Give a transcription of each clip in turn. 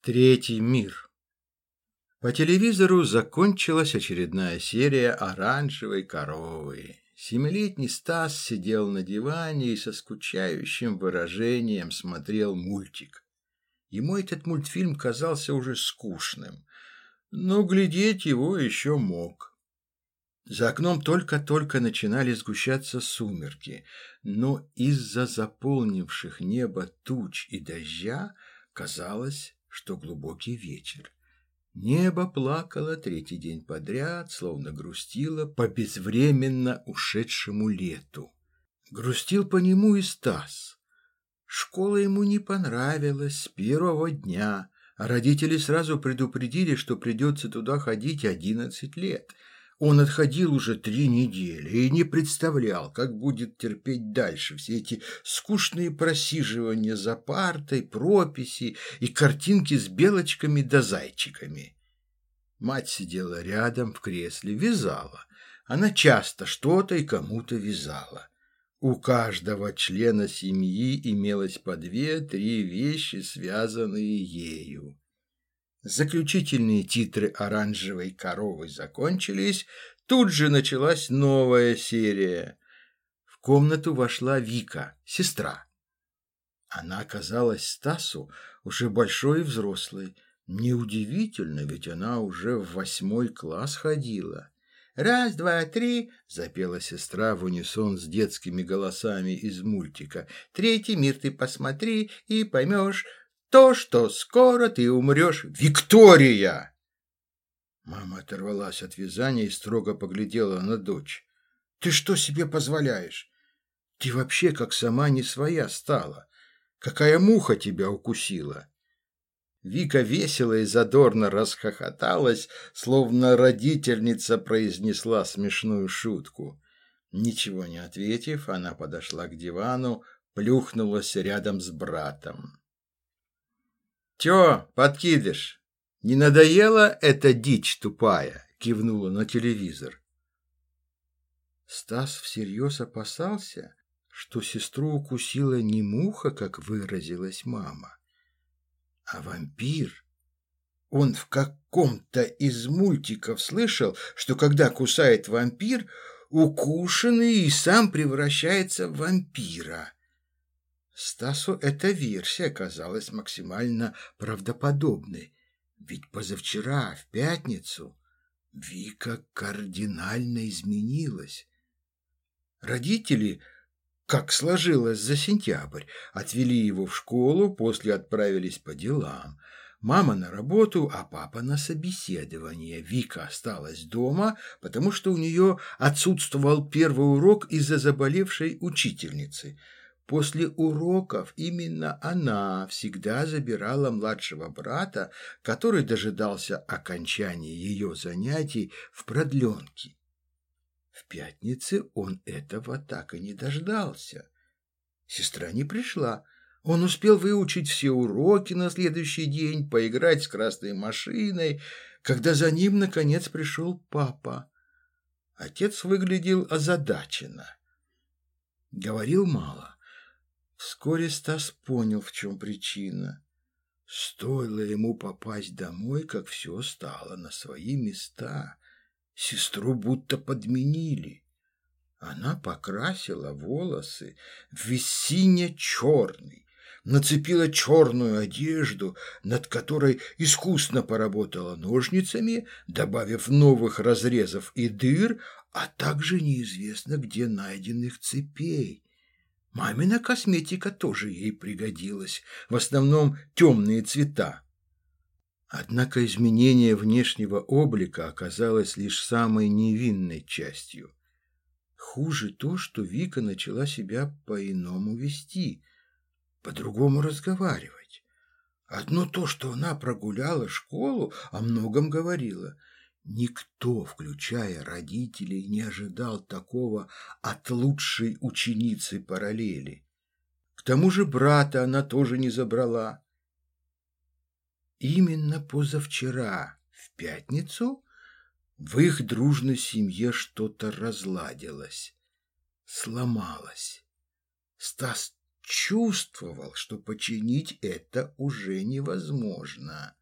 Третий мир. По телевизору закончилась очередная серия «Оранжевой коровы». Семилетний Стас сидел на диване и со скучающим выражением смотрел мультик. Ему этот мультфильм казался уже скучным, но глядеть его еще мог. За окном только-только начинали сгущаться сумерки, но из-за заполнивших небо туч и дождя казалось, что глубокий вечер. Небо плакало третий день подряд, словно грустило по безвременно ушедшему лету. Грустил по нему и Стас. Школа ему не понравилась с первого дня, а родители сразу предупредили, что придется туда ходить одиннадцать лет – он отходил уже три недели и не представлял, как будет терпеть дальше все эти скучные просиживания за партой, прописи и картинки с белочками да зайчиками. Мать сидела рядом в кресле, вязала. Она часто что-то и кому-то вязала. У каждого члена семьи имелось по две-три вещи, связанные ею. Заключительные титры «Оранжевой коровы» закончились, тут же началась новая серия. В комнату вошла Вика, сестра. Она оказалась Стасу уже большой и взрослой. Неудивительно, ведь она уже в восьмой класс ходила. «Раз, два, три!» — запела сестра в унисон с детскими голосами из мультика. «Третий мир ты посмотри и поймешь, то, что скоро ты умрешь. Виктория!» Мама оторвалась от вязания и строго поглядела на дочь. «Ты что себе позволяешь? Ты вообще как сама не своя стала. Какая муха тебя укусила?» Вика весело и задорно расхохоталась, словно родительница произнесла смешную шутку. Ничего не ответив, она подошла к дивану, плюхнулась рядом с братом. «Чё, подкидыш, не надоела эта дичь тупая?» — кивнула на телевизор. Стас всерьез опасался, что сестру укусила не муха, как выразилась мама, а вампир. Он в каком-то из мультиков слышал, что когда кусает вампир, укушенный и сам превращается в вампира. Стасу эта версия казалась максимально правдоподобной, ведь позавчера, в пятницу, Вика кардинально изменилась. Родители, как сложилось за сентябрь, отвели его в школу, после отправились по делам. Мама на работу, а папа на собеседование. Вика осталась дома, потому что у нее отсутствовал первый урок из-за заболевшей учительницы – После уроков именно она всегда забирала младшего брата, который дожидался окончания ее занятий в продленке. В пятнице он этого так и не дождался. Сестра не пришла. Он успел выучить все уроки на следующий день, поиграть с красной машиной, когда за ним, наконец, пришел папа. Отец выглядел озадаченно. Говорил мало. Вскоре Стас понял, в чем причина. Стоило ему попасть домой, как все стало на свои места. Сестру будто подменили. Она покрасила волосы в сине-черный, нацепила черную одежду, над которой искусно поработала ножницами, добавив новых разрезов и дыр, а также неизвестно где найденных цепей. Мамина косметика тоже ей пригодилась, в основном темные цвета. Однако изменение внешнего облика оказалось лишь самой невинной частью. Хуже то, что Вика начала себя по-иному вести, по-другому разговаривать. Одно то, что она прогуляла школу, о многом говорила – Никто, включая родителей, не ожидал такого от лучшей ученицы параллели. К тому же брата она тоже не забрала. Именно позавчера, в пятницу, в их дружной семье что-то разладилось, сломалось. Стас чувствовал, что починить это уже невозможно.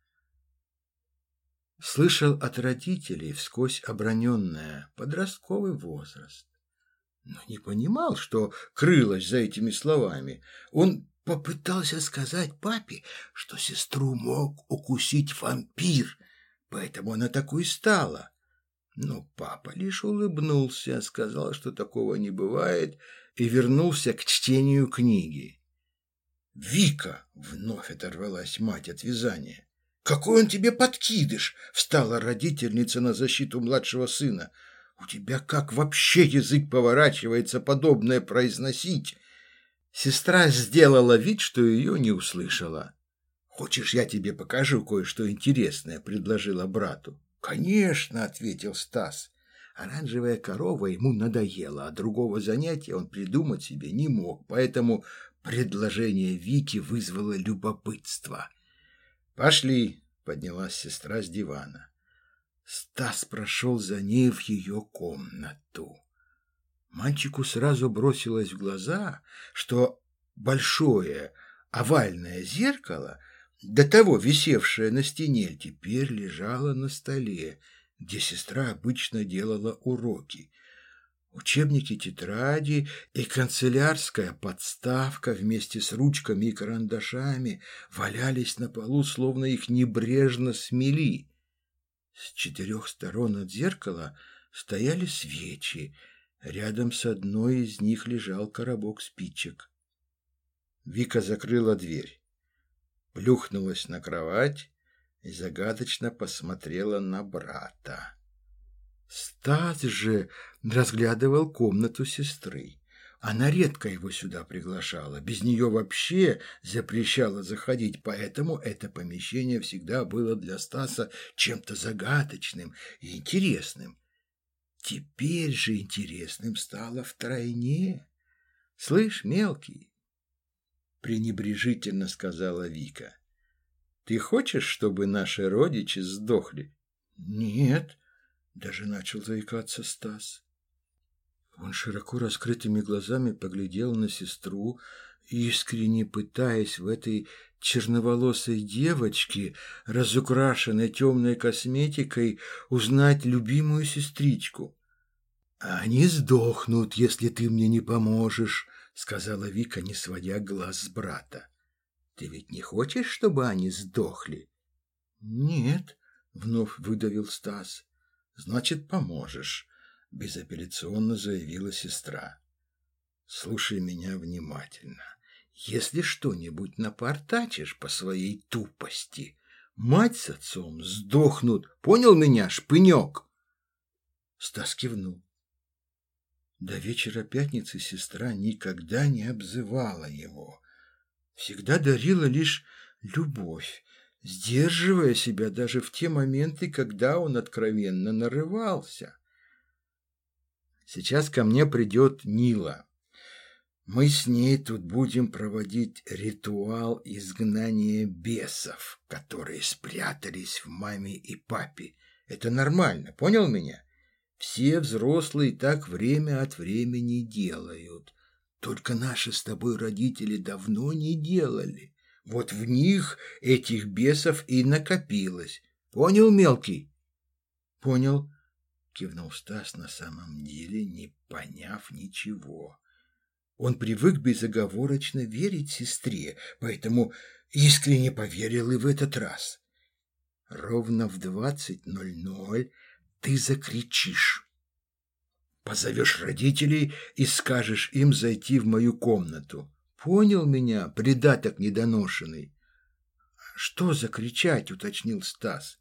Слышал от родителей вскось оброненное подростковый возраст. Но не понимал, что крылось за этими словами. Он попытался сказать папе, что сестру мог укусить вампир, поэтому она такой стала. Но папа лишь улыбнулся, сказал, что такого не бывает, и вернулся к чтению книги. «Вика!» — вновь оторвалась мать от вязания. «Какой он тебе подкидыш!» — встала родительница на защиту младшего сына. «У тебя как вообще язык поворачивается подобное произносить?» Сестра сделала вид, что ее не услышала. «Хочешь, я тебе покажу кое-что интересное?» — предложила брату. «Конечно», — ответил Стас. Оранжевая корова ему надоела, а другого занятия он придумать себе не мог, поэтому предложение Вики вызвало любопытство. «Пошли», — поднялась сестра с дивана. Стас прошел за ней в ее комнату. Мальчику сразу бросилось в глаза, что большое овальное зеркало — до того висевшая на стене, теперь лежала на столе, где сестра обычно делала уроки. Учебники, тетради и канцелярская подставка вместе с ручками и карандашами валялись на полу, словно их небрежно смели. С четырех сторон от зеркала стояли свечи. Рядом с одной из них лежал коробок спичек. Вика закрыла дверь плюхнулась на кровать и загадочно посмотрела на брата. Стас же разглядывал комнату сестры. Она редко его сюда приглашала, без нее вообще запрещала заходить, поэтому это помещение всегда было для Стаса чем-то загадочным и интересным. Теперь же интересным стало втройне. «Слышь, мелкий, пренебрежительно сказала Вика. Ты хочешь, чтобы наши родичи сдохли? Нет, даже начал заикаться Стас. Он широко раскрытыми глазами поглядел на сестру, искренне пытаясь в этой черноволосой девочке, разукрашенной темной косметикой, узнать любимую сестричку. «Они сдохнут, если ты мне не поможешь», сказала Вика, не сводя глаз с брата. Ты ведь не хочешь, чтобы они сдохли? Нет, вновь выдавил Стас. Значит, поможешь, безапелляционно заявила сестра. Слушай меня внимательно. Если что-нибудь напортачишь по своей тупости, мать с отцом сдохнут. Понял меня, шпынек? Стас кивнул. До вечера пятницы сестра никогда не обзывала его. Всегда дарила лишь любовь, сдерживая себя даже в те моменты, когда он откровенно нарывался. Сейчас ко мне придет Нила. Мы с ней тут будем проводить ритуал изгнания бесов, которые спрятались в маме и папе. Это нормально, понял меня? Все взрослые так время от времени делают. Только наши с тобой родители давно не делали. Вот в них этих бесов и накопилось. Понял, мелкий? Понял, кивнул Стас на самом деле, не поняв ничего. Он привык безоговорочно верить сестре, поэтому искренне поверил и в этот раз. Ровно в двадцать ноль ноль ты закричишь. Позовешь родителей и скажешь им зайти в мою комнату. Понял меня, предаток недоношенный? Что закричать, уточнил Стас.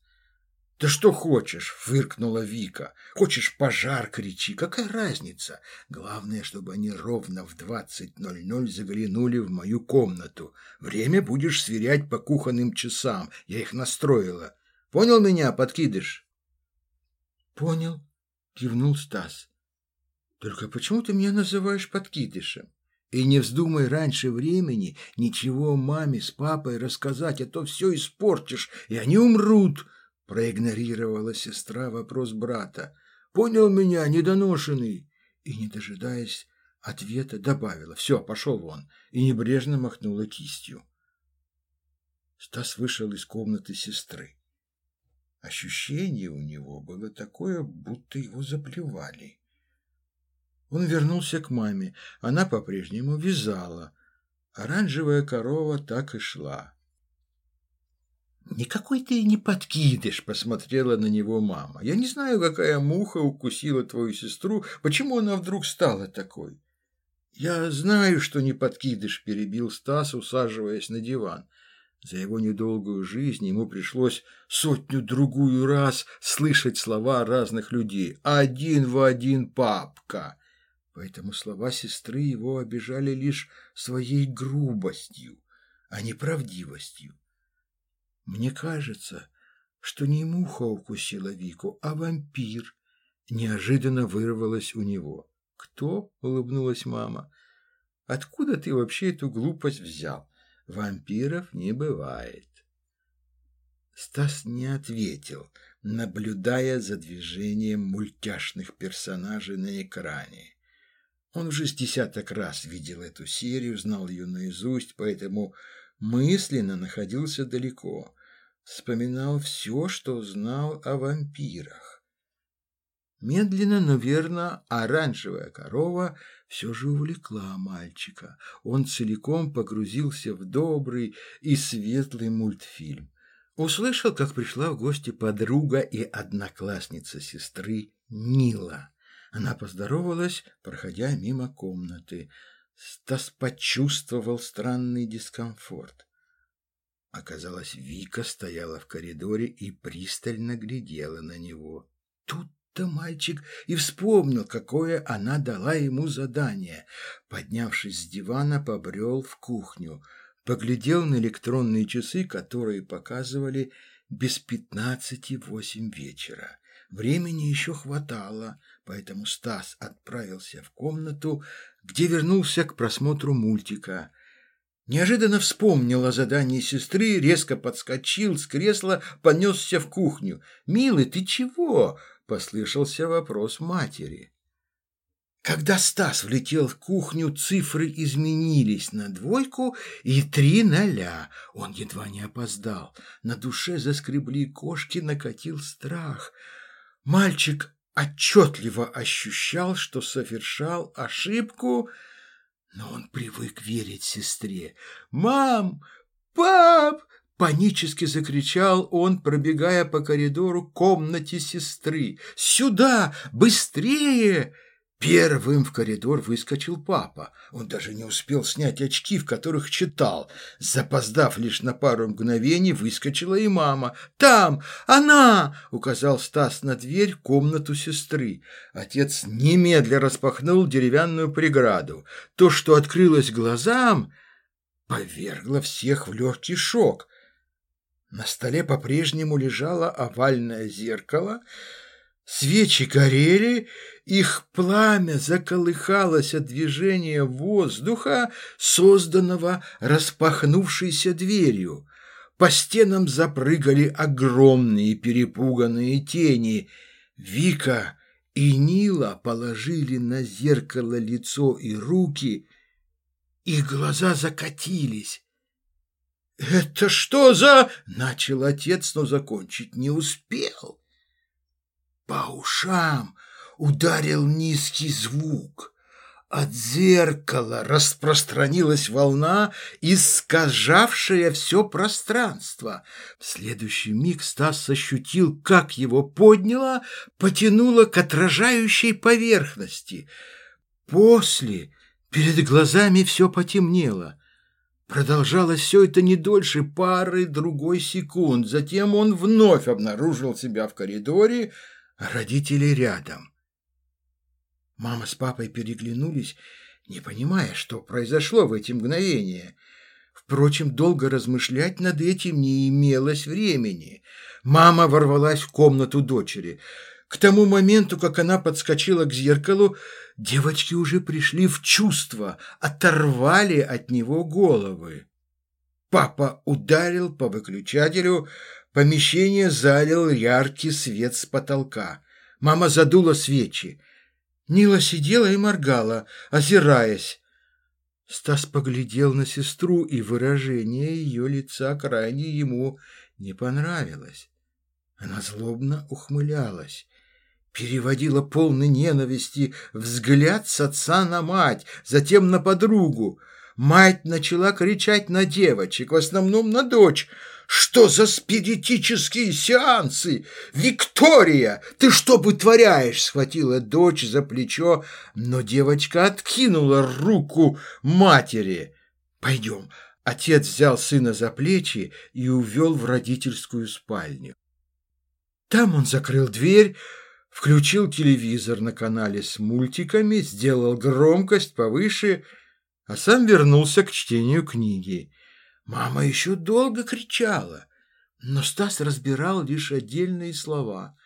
«Да что хочешь!» — фыркнула Вика. «Хочешь пожар, кричи, какая разница? Главное, чтобы они ровно в двадцать ноль ноль заглянули в мою комнату. Время будешь сверять по кухонным часам, я их настроила. Понял меня, подкидыш?» «Понял», — кивнул Стас. «Только почему ты меня называешь подкидышем? И не вздумай раньше времени ничего маме с папой рассказать, а то все испортишь, и они умрут», — проигнорировала сестра вопрос брата. «Понял меня, недоношенный?» И, не дожидаясь ответа, добавила «Все, пошел вон» и небрежно махнула кистью. Стас вышел из комнаты сестры. Ощущение у него было такое, будто его заплевали. Он вернулся к маме. Она по-прежнему вязала. Оранжевая корова так и шла. «Никакой ты не подкидыш», — посмотрела на него мама. «Я не знаю, какая муха укусила твою сестру, почему она вдруг стала такой». «Я знаю, что не подкидыш», — перебил Стас, усаживаясь на диван. За его недолгую жизнь ему пришлось сотню-другую раз слышать слова разных людей. «Один в один папка». Поэтому слова сестры его обижали лишь своей грубостью, а не правдивостью. Мне кажется, что не муха укусила Вику, а вампир. Неожиданно вырвалось у него. «Кто?» — улыбнулась мама. «Откуда ты вообще эту глупость взял? Вампиров не бывает». Стас не ответил, наблюдая за движением мультяшных персонажей на экране. Он уже с десяток раз видел эту серию, знал ее наизусть, поэтому мысленно находился далеко. Вспоминал все, что знал о вампирах. Медленно, но верно, оранжевая корова все же увлекла мальчика. Он целиком погрузился в добрый и светлый мультфильм. Услышал, как пришла в гости подруга и одноклассница сестры Нила. Она поздоровалась, проходя мимо комнаты. Стас почувствовал странный дискомфорт. Оказалось, Вика стояла в коридоре и пристально глядела на него. Тут-то мальчик и вспомнил, какое она дала ему задание. Поднявшись с дивана, побрел в кухню. Поглядел на электронные часы, которые показывали без пятнадцати восемь вечера. Времени еще хватало, поэтому Стас отправился в комнату, где вернулся к просмотру мультика. Неожиданно вспомнил о задании сестры, резко подскочил с кресла, понесся в кухню. «Милый, ты чего?» – послышался вопрос матери. Когда Стас влетел в кухню, цифры изменились на двойку и три ноля. Он едва не опоздал. На душе заскребли кошки, накатил страх – Мальчик отчетливо ощущал, что совершал ошибку, но он привык верить сестре. «Мам! Пап!» — панически закричал он, пробегая по коридору комнате сестры. «Сюда! Быстрее!» Первым в коридор выскочил папа. Он даже не успел снять очки, в которых читал. Запоздав лишь на пару мгновений, выскочила и мама. «Там! Она!» — указал Стас на дверь комнату сестры. Отец немедля распахнул деревянную преграду. То, что открылось глазам, повергло всех в легкий шок. На столе по-прежнему лежало овальное зеркало — Свечи горели, их пламя заколыхалось от движения воздуха, созданного распахнувшейся дверью. По стенам запрыгали огромные перепуганные тени. Вика и Нила положили на зеркало лицо и руки. Их глаза закатились. «Это что за...» — начал отец, но закончить не успел. По ушам ударил низкий звук. От зеркала распространилась волна, искажавшая все пространство. В следующий миг Стас ощутил, как его подняло, потянуло к отражающей поверхности. После перед глазами все потемнело. Продолжалось все это не дольше пары другой секунд. Затем он вновь обнаружил себя в коридоре, родители рядом. Мама с папой переглянулись, не понимая, что произошло в эти мгновения. Впрочем, долго размышлять над этим не имелось времени. Мама ворвалась в комнату дочери. К тому моменту, как она подскочила к зеркалу, девочки уже пришли в чувство, оторвали от него головы. Папа ударил по выключателю, Помещение залил яркий свет с потолка. Мама задула свечи. Нила сидела и моргала, озираясь. Стас поглядел на сестру, и выражение ее лица крайне ему не понравилось. Она злобно ухмылялась, переводила полный ненависти взгляд с отца на мать, затем на подругу. Мать начала кричать на девочек, в основном на дочь – что за спиритические сеансы? Виктория, ты что вытворяешь? Схватила дочь за плечо, но девочка откинула руку матери. Пойдем. Отец взял сына за плечи и увел в родительскую спальню. Там он закрыл дверь, включил телевизор на канале с мультиками, сделал громкость повыше, а сам вернулся к чтению книги. Мама еще долго кричала, но Стас разбирал лишь отдельные слова.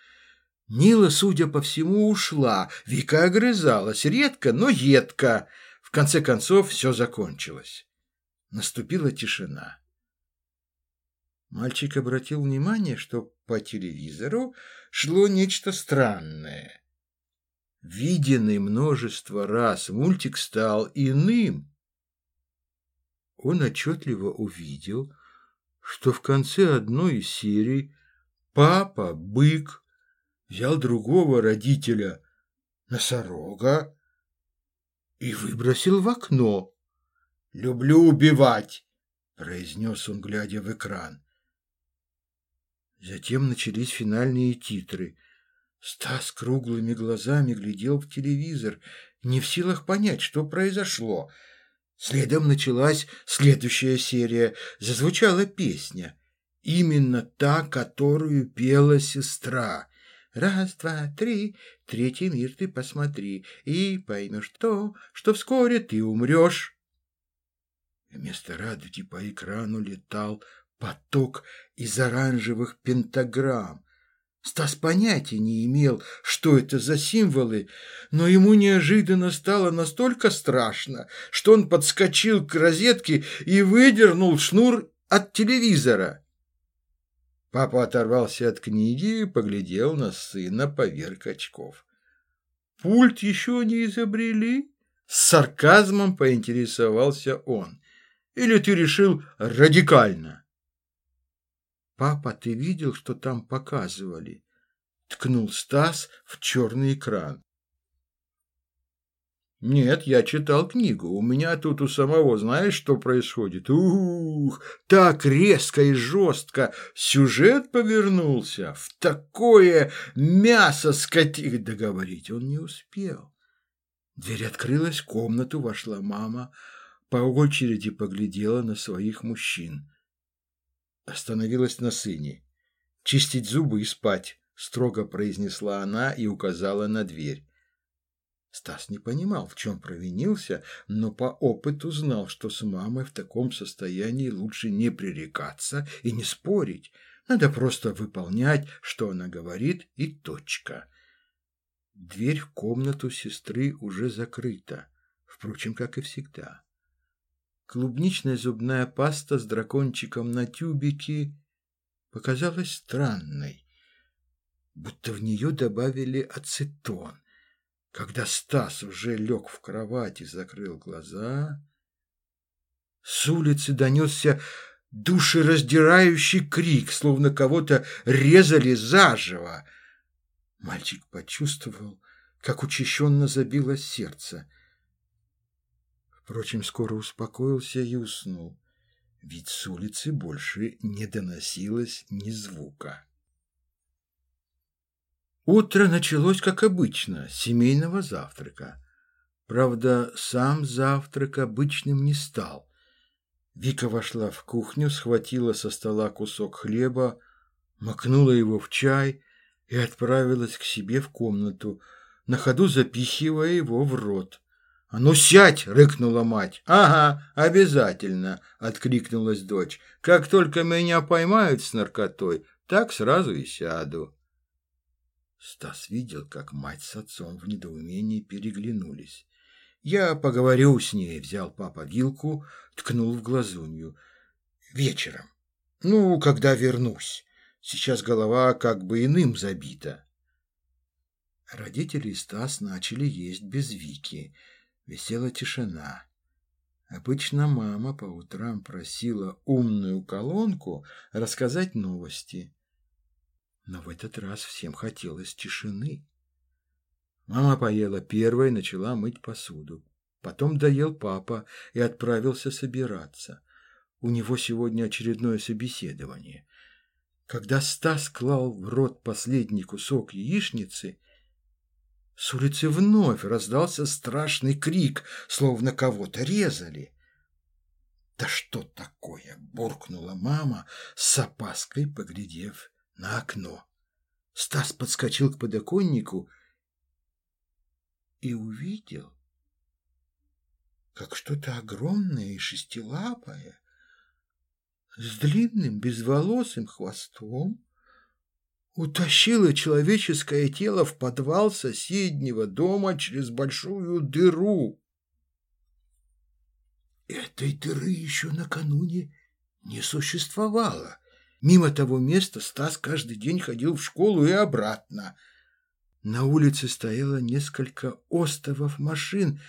Нила, судя по всему, ушла. Вика огрызалась, редко, но едко. В конце концов, все закончилось. Наступила тишина. Мальчик обратил внимание, что по телевизору шло нечто странное. Виденный множество раз мультик стал иным он отчетливо увидел, что в конце одной из серий папа, бык, взял другого родителя, носорога, и выбросил в окно. «Люблю убивать!» — произнес он, глядя в экран. Затем начались финальные титры. Стас круглыми глазами глядел в телевизор, не в силах понять, что произошло — Следом началась следующая серия. Зазвучала песня. Именно та, которую пела сестра. Раз, два, три, третий мир ты посмотри, и поймешь то, что вскоре ты умрешь. Вместо радуги по экрану летал поток из оранжевых пентаграмм. Стас понятия не имел, что это за символы, но ему неожиданно стало настолько страшно, что он подскочил к розетке и выдернул шнур от телевизора. Папа оторвался от книги и поглядел на сына поверх очков. «Пульт еще не изобрели?» С сарказмом поинтересовался он. «Или ты решил радикально?» «Папа, ты видел, что там показывали?» Ткнул Стас в черный экран. «Нет, я читал книгу. У меня тут у самого знаешь, что происходит? Ух, так резко и жестко сюжет повернулся. В такое мясо скотины договорить он не успел». Дверь открылась, в комнату вошла мама, по очереди поглядела на своих мужчин остановилась на сыне. «Чистить зубы и спать», — строго произнесла она и указала на дверь. Стас не понимал, в чем провинился, но по опыту знал, что с мамой в таком состоянии лучше не пререкаться и не спорить. Надо просто выполнять, что она говорит, и точка. Дверь в комнату сестры уже закрыта, впрочем, как и всегда клубничная зубная паста с дракончиком на тюбике показалась странной, будто в нее добавили ацетон. Когда Стас уже лег в кровать и закрыл глаза, с улицы донесся душераздирающий крик, словно кого-то резали заживо. Мальчик почувствовал, как учащенно забилось сердце. Впрочем, скоро успокоился и уснул, ведь с улицы больше не доносилось ни звука. Утро началось, как обычно, семейного завтрака. Правда, сам завтрак обычным не стал. Вика вошла в кухню, схватила со стола кусок хлеба, макнула его в чай и отправилась к себе в комнату, на ходу запихивая его в рот. «А ну сядь!» — рыкнула мать. «Ага, обязательно!» — откликнулась дочь. «Как только меня поймают с наркотой, так сразу и сяду». Стас видел, как мать с отцом в недоумении переглянулись. «Я поговорю с ней», — взял папа вилку, ткнул в глазунью. «Вечером. Ну, когда вернусь. Сейчас голова как бы иным забита». Родители и Стас начали есть без Вики. Висела тишина. Обычно мама по утрам просила умную колонку рассказать новости. Но в этот раз всем хотелось тишины. Мама поела первой, начала мыть посуду. Потом доел папа и отправился собираться. У него сегодня очередное собеседование. Когда Стас клал в рот последний кусок яичницы, с улицы вновь раздался страшный крик, словно кого-то резали. «Да что такое?» – буркнула мама, с опаской поглядев на окно. Стас подскочил к подоконнику и увидел, как что-то огромное и шестилапое с длинным безволосым хвостом утащила человеческое тело в подвал соседнего дома через большую дыру. Этой дыры еще накануне не существовало. Мимо того места Стас каждый день ходил в школу и обратно. На улице стояло несколько остовов машин,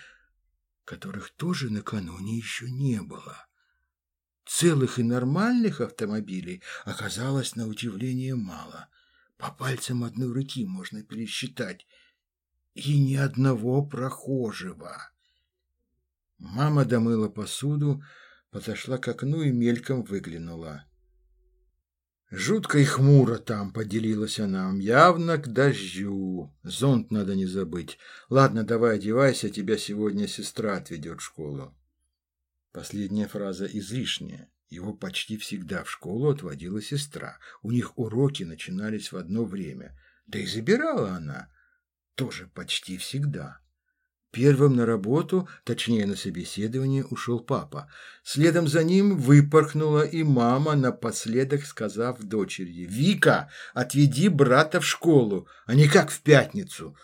которых тоже накануне еще не было. Целых и нормальных автомобилей оказалось на удивление мало – по пальцам одной руки можно пересчитать. И ни одного прохожего. Мама домыла посуду, подошла к окну и мельком выглянула. Жутко и хмуро там, поделилась она. Явно к дождю. Зонт надо не забыть. Ладно, давай одевайся, тебя сегодня сестра отведет в школу. Последняя фраза излишняя. Его почти всегда в школу отводила сестра. У них уроки начинались в одно время. Да и забирала она тоже почти всегда. Первым на работу, точнее на собеседование, ушел папа. Следом за ним выпорхнула и мама, напоследок сказав дочери, «Вика, отведи брата в школу, а не как в пятницу».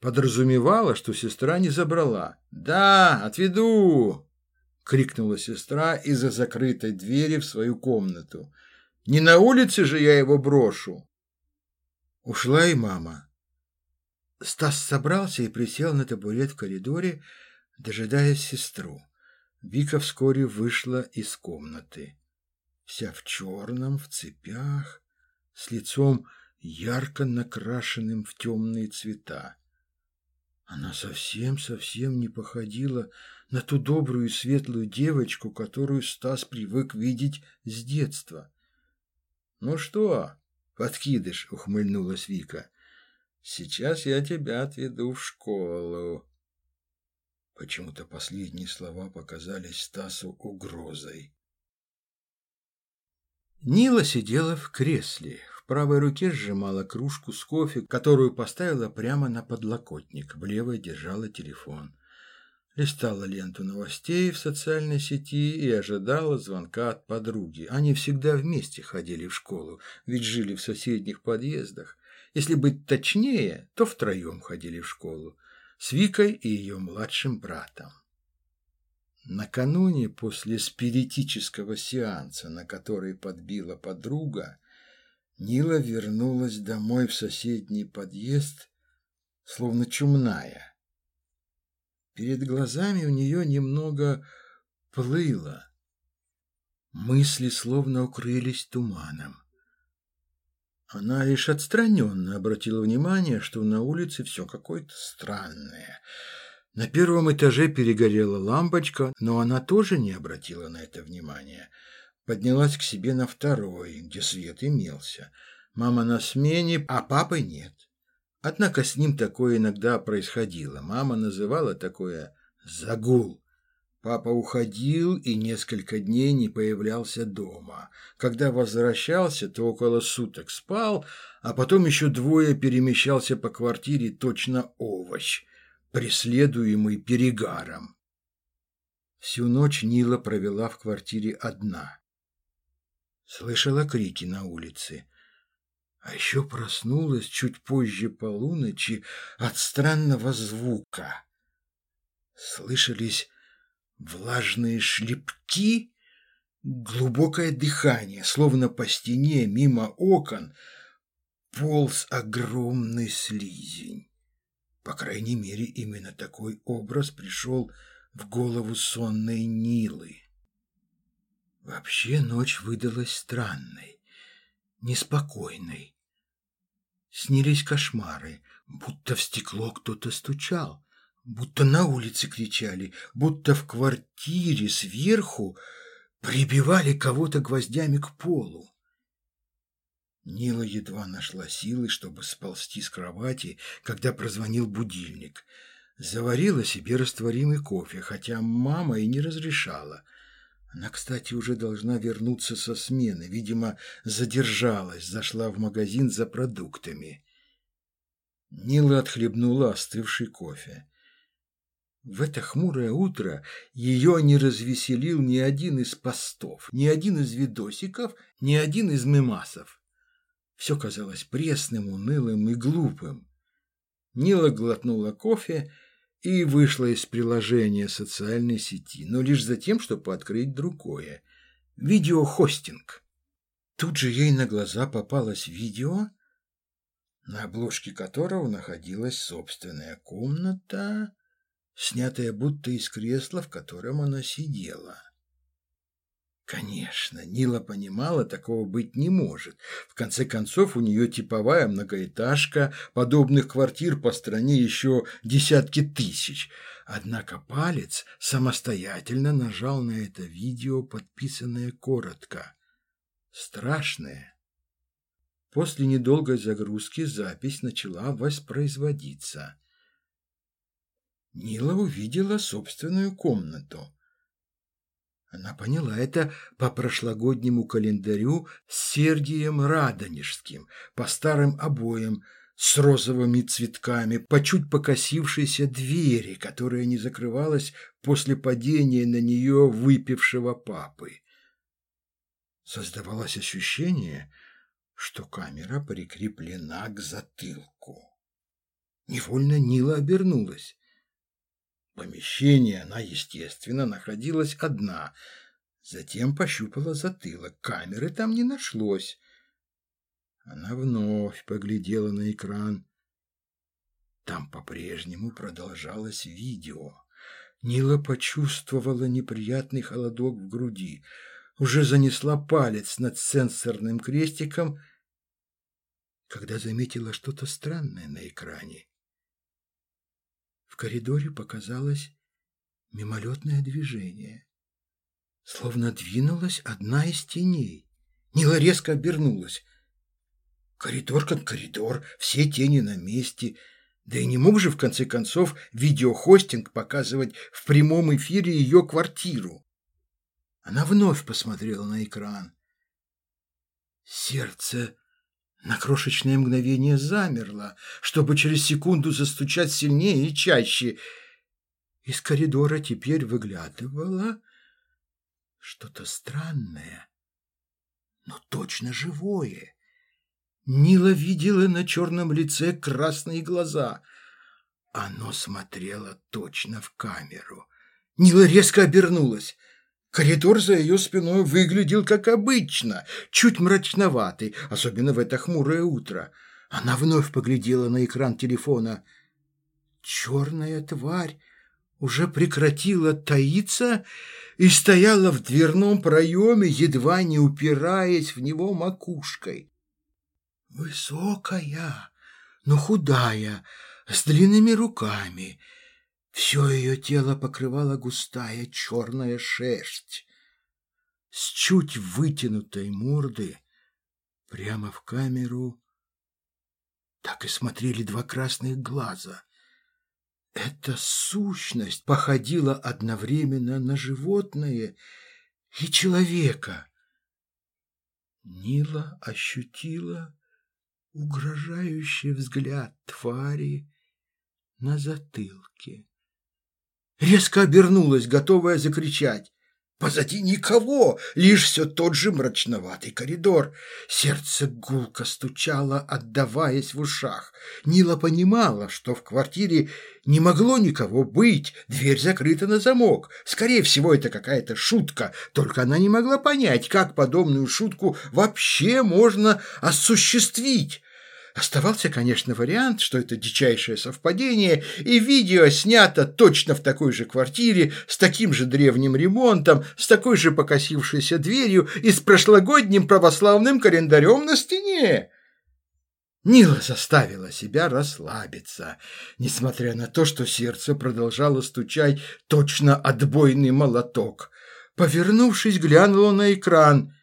Подразумевала, что сестра не забрала. «Да, отведу!» Крикнула сестра из-за закрытой двери в свою комнату. «Не на улице же я его брошу!» Ушла и мама. Стас собрался и присел на табурет в коридоре, дожидаясь сестру. Вика вскоре вышла из комнаты. Вся в черном, в цепях, с лицом ярко накрашенным в темные цвета. Она совсем-совсем не походила на ту добрую и светлую девочку, которую Стас привык видеть с детства. «Ну что, подкидыш?» — ухмыльнулась Вика. «Сейчас я тебя отведу в школу». Почему-то последние слова показались Стасу угрозой. Нила сидела в кресле, правой руке сжимала кружку с кофе, которую поставила прямо на подлокотник, в левой держала телефон. Листала ленту новостей в социальной сети и ожидала звонка от подруги. Они всегда вместе ходили в школу, ведь жили в соседних подъездах. Если быть точнее, то втроем ходили в школу, с Викой и ее младшим братом. Накануне после спиритического сеанса, на который подбила подруга, Нила вернулась домой в соседний подъезд, словно чумная. Перед глазами у нее немного плыло. Мысли словно укрылись туманом. Она лишь отстраненно обратила внимание, что на улице все какое-то странное. На первом этаже перегорела лампочка, но она тоже не обратила на это внимания поднялась к себе на второй, где свет имелся. Мама на смене, а папы нет. Однако с ним такое иногда происходило. Мама называла такое «загул». Папа уходил и несколько дней не появлялся дома. Когда возвращался, то около суток спал, а потом еще двое перемещался по квартире точно овощ, преследуемый перегаром. Всю ночь Нила провела в квартире одна слышала крики на улице. А еще проснулась чуть позже полуночи от странного звука. Слышались влажные шлепки, глубокое дыхание, словно по стене мимо окон полз огромный слизень. По крайней мере, именно такой образ пришел в голову сонной Нилы. Вообще ночь выдалась странной, неспокойной. Снились кошмары, будто в стекло кто-то стучал, будто на улице кричали, будто в квартире сверху прибивали кого-то гвоздями к полу. Нила едва нашла силы, чтобы сползти с кровати, когда прозвонил будильник. Заварила себе растворимый кофе, хотя мама и не разрешала. Она, кстати, уже должна вернуться со смены. Видимо, задержалась, зашла в магазин за продуктами. Нила отхлебнула остывший кофе. В это хмурое утро ее не развеселил ни один из постов, ни один из видосиков, ни один из мемасов. Все казалось пресным, унылым и глупым. Нила глотнула кофе и вышла из приложения социальной сети, но лишь за тем, чтобы открыть другое – видеохостинг. Тут же ей на глаза попалось видео, на обложке которого находилась собственная комната, снятая будто из кресла, в котором она сидела. Конечно, Нила понимала, такого быть не может. В конце концов, у нее типовая многоэтажка, подобных квартир по стране еще десятки тысяч. Однако палец самостоятельно нажал на это видео, подписанное коротко. Страшное. После недолгой загрузки запись начала воспроизводиться. Нила увидела собственную комнату. Она поняла это по прошлогоднему календарю с Сергием Радонежским, по старым обоям с розовыми цветками, по чуть покосившейся двери, которая не закрывалась после падения на нее выпившего папы. Создавалось ощущение, что камера прикреплена к затылку. Невольно Нила обернулась помещении она, естественно, находилась одна. Затем пощупала затылок. Камеры там не нашлось. Она вновь поглядела на экран. Там по-прежнему продолжалось видео. Нила почувствовала неприятный холодок в груди. Уже занесла палец над сенсорным крестиком, когда заметила что-то странное на экране коридоре показалось мимолетное движение. Словно двинулась одна из теней. Нила резко обернулась. Коридор как коридор, все тени на месте. Да и не мог же, в конце концов, видеохостинг показывать в прямом эфире ее квартиру. Она вновь посмотрела на экран. Сердце на крошечное мгновение замерла, чтобы через секунду застучать сильнее и чаще. Из коридора теперь выглядывало что-то странное, но точно живое. Нила видела на черном лице красные глаза. Оно смотрело точно в камеру. Нила резко обернулась. Коридор за ее спиной выглядел как обычно, чуть мрачноватый, особенно в это хмурое утро. Она вновь поглядела на экран телефона. Черная тварь уже прекратила таиться и стояла в дверном проеме, едва не упираясь в него макушкой. Высокая, но худая, с длинными руками — все ее тело покрывала густая черная шерсть. С чуть вытянутой морды прямо в камеру так и смотрели два красных глаза. Эта сущность походила одновременно на животное и человека. Нила ощутила угрожающий взгляд твари на затылке резко обернулась, готовая закричать. Позади никого, лишь все тот же мрачноватый коридор. Сердце гулко стучало, отдаваясь в ушах. Нила понимала, что в квартире не могло никого быть, дверь закрыта на замок. Скорее всего, это какая-то шутка, только она не могла понять, как подобную шутку вообще можно осуществить. Оставался, конечно, вариант, что это дичайшее совпадение, и видео снято точно в такой же квартире, с таким же древним ремонтом, с такой же покосившейся дверью и с прошлогодним православным календарем на стене. Нила заставила себя расслабиться, несмотря на то, что сердце продолжало стучать точно отбойный молоток. Повернувшись, глянула на экран.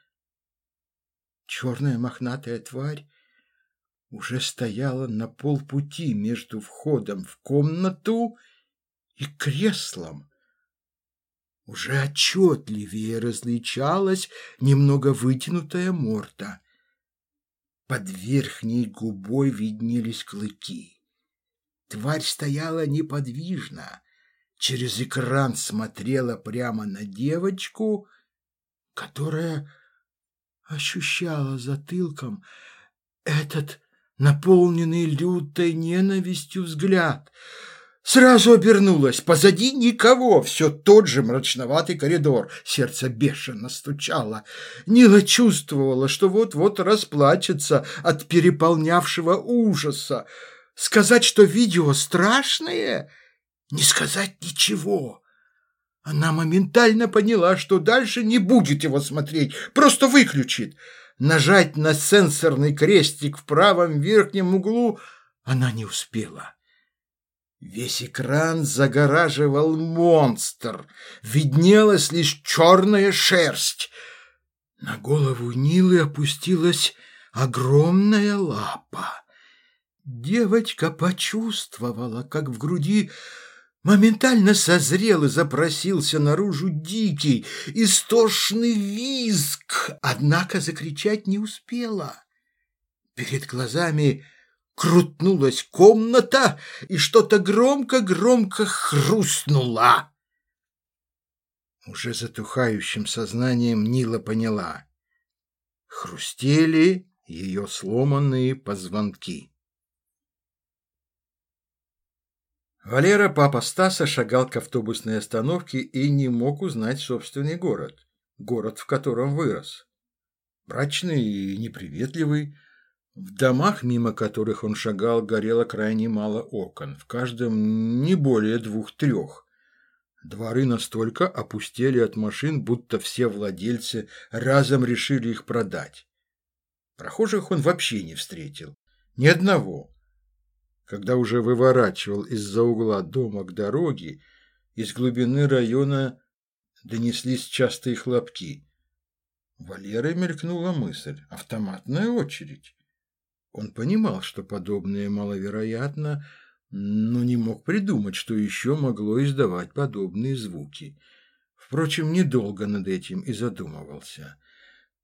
Черная мохнатая тварь уже стояла на полпути между входом в комнату и креслом. Уже отчетливее различалась немного вытянутая морда. Под верхней губой виднелись клыки. Тварь стояла неподвижно, через экран смотрела прямо на девочку, которая ощущала затылком этот наполненный лютой ненавистью взгляд. Сразу обернулась. Позади никого. Все тот же мрачноватый коридор. Сердце бешено стучало. Нила чувствовала, что вот-вот расплачется от переполнявшего ужаса. Сказать, что видео страшное? Не сказать ничего. Она моментально поняла, что дальше не будет его смотреть, просто выключит. Нажать на сенсорный крестик в правом верхнем углу она не успела. Весь экран загораживал монстр. Виднелась лишь черная шерсть. На голову Нилы опустилась огромная лапа. Девочка почувствовала, как в груди Моментально созрел и запросился наружу дикий, истошный визг, однако закричать не успела. Перед глазами крутнулась комната, и что-то громко-громко хрустнуло. Уже затухающим сознанием Нила поняла. Хрустели ее сломанные позвонки. Валера, папа Стаса, шагал к автобусной остановке и не мог узнать собственный город. Город, в котором вырос. Мрачный и неприветливый. В домах, мимо которых он шагал, горело крайне мало окон. В каждом не более двух-трех. Дворы настолько опустели от машин, будто все владельцы разом решили их продать. Прохожих он вообще не встретил. Ни одного. Когда уже выворачивал из-за угла дома к дороге, из глубины района донеслись частые хлопки. Валерой мелькнула мысль. Автоматная очередь. Он понимал, что подобное маловероятно, но не мог придумать, что еще могло издавать подобные звуки. Впрочем, недолго над этим и задумывался.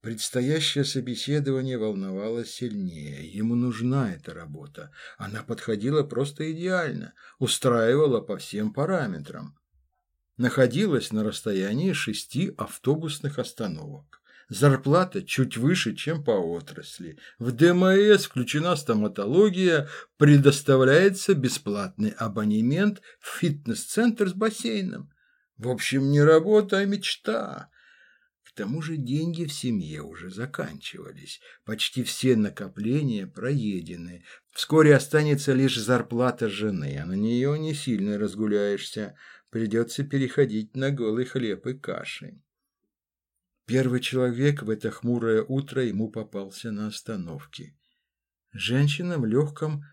Предстоящее собеседование волновало сильнее. Ему нужна эта работа. Она подходила просто идеально, устраивала по всем параметрам. Находилась на расстоянии шести автобусных остановок. Зарплата чуть выше, чем по отрасли. В ДМС включена стоматология, предоставляется бесплатный абонемент в фитнес-центр с бассейном. В общем, не работа, а мечта. Тому же деньги в семье уже заканчивались. Почти все накопления проедены. Вскоре останется лишь зарплата жены, а на нее не сильно разгуляешься. Придется переходить на голый хлеб и каши. Первый человек в это хмурое утро ему попался на остановке. Женщина в легком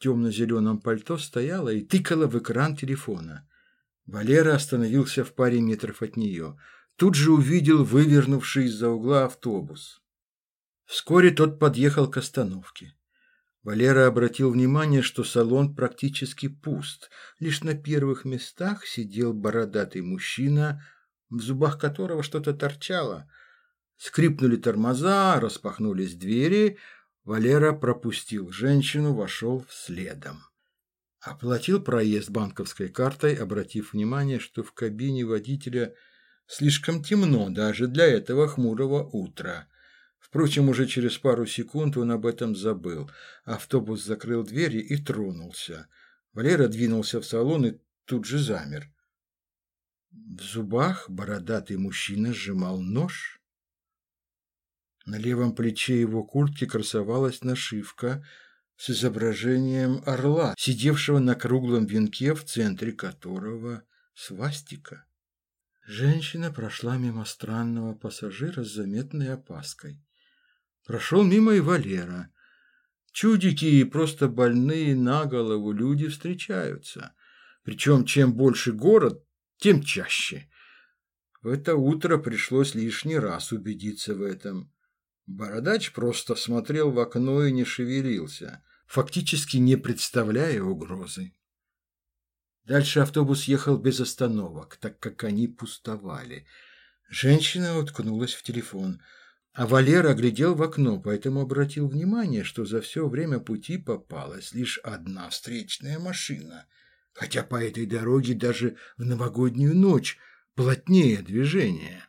темно-зеленом пальто стояла и тыкала в экран телефона. Валера остановился в паре метров от нее – тут же увидел вывернувший из-за угла автобус. Вскоре тот подъехал к остановке. Валера обратил внимание, что салон практически пуст. Лишь на первых местах сидел бородатый мужчина, в зубах которого что-то торчало. Скрипнули тормоза, распахнулись двери. Валера пропустил женщину, вошел следом. Оплатил проезд банковской картой, обратив внимание, что в кабине водителя – Слишком темно даже для этого хмурого утра. Впрочем, уже через пару секунд он об этом забыл. Автобус закрыл двери и тронулся. Валера двинулся в салон и тут же замер. В зубах бородатый мужчина сжимал нож. На левом плече его куртки красовалась нашивка с изображением орла, сидевшего на круглом венке, в центре которого свастика. Женщина прошла мимо странного пассажира с заметной опаской. Прошел мимо и Валера. Чудики и просто больные на голову люди встречаются. Причем чем больше город, тем чаще. В это утро пришлось лишний раз убедиться в этом. Бородач просто смотрел в окно и не шевелился, фактически не представляя угрозы. Дальше автобус ехал без остановок, так как они пустовали. Женщина уткнулась в телефон, а Валера глядел в окно, поэтому обратил внимание, что за все время пути попалась лишь одна встречная машина, хотя по этой дороге даже в новогоднюю ночь плотнее движение.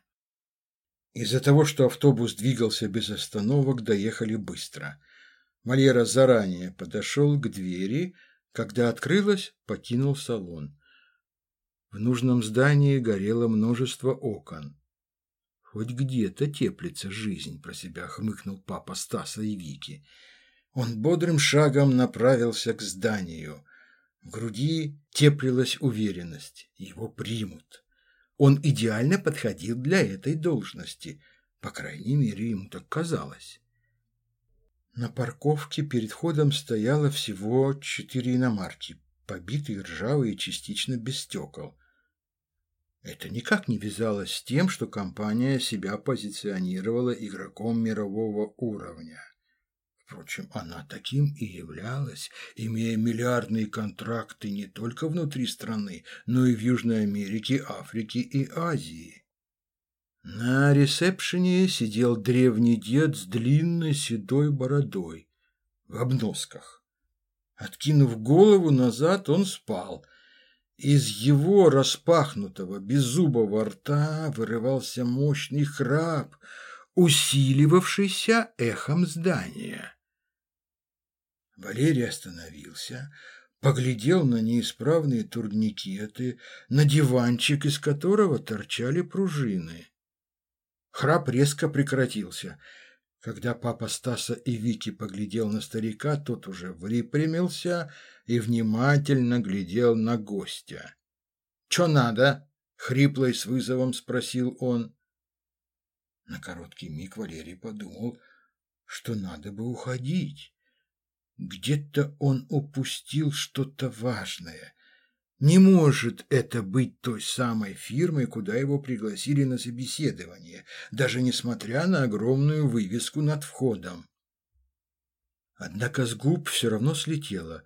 Из-за того, что автобус двигался без остановок, доехали быстро. Валера заранее подошел к двери, когда открылась, покинул салон. В нужном здании горело множество окон. Хоть где-то теплится жизнь, про себя хмыкнул папа Стаса и Вики. Он бодрым шагом направился к зданию. В груди теплилась уверенность. Его примут. Он идеально подходил для этой должности. По крайней мере, ему так казалось. На парковке перед входом стояло всего четыре иномарки, побитые, ржавые частично без стекол. Это никак не вязалось с тем, что компания себя позиционировала игроком мирового уровня. Впрочем, она таким и являлась, имея миллиардные контракты не только внутри страны, но и в Южной Америке, Африке и Азии. На ресепшене сидел древний дед с длинной седой бородой в обносках. Откинув голову назад, он спал. Из его распахнутого беззубого рта вырывался мощный храп, усиливавшийся эхом здания. Валерий остановился, поглядел на неисправные турникеты, на диванчик, из которого торчали пружины. Храп резко прекратился. Когда папа Стаса и Вики поглядел на старика, тот уже выпрямился и внимательно глядел на гостя. «Чё надо?» — хрипло и с вызовом спросил он. На короткий миг Валерий подумал, что надо бы уходить. Где-то он упустил что-то важное. Не может это быть той самой фирмой, куда его пригласили на собеседование, даже несмотря на огромную вывеску над входом. Однако с губ все равно слетело.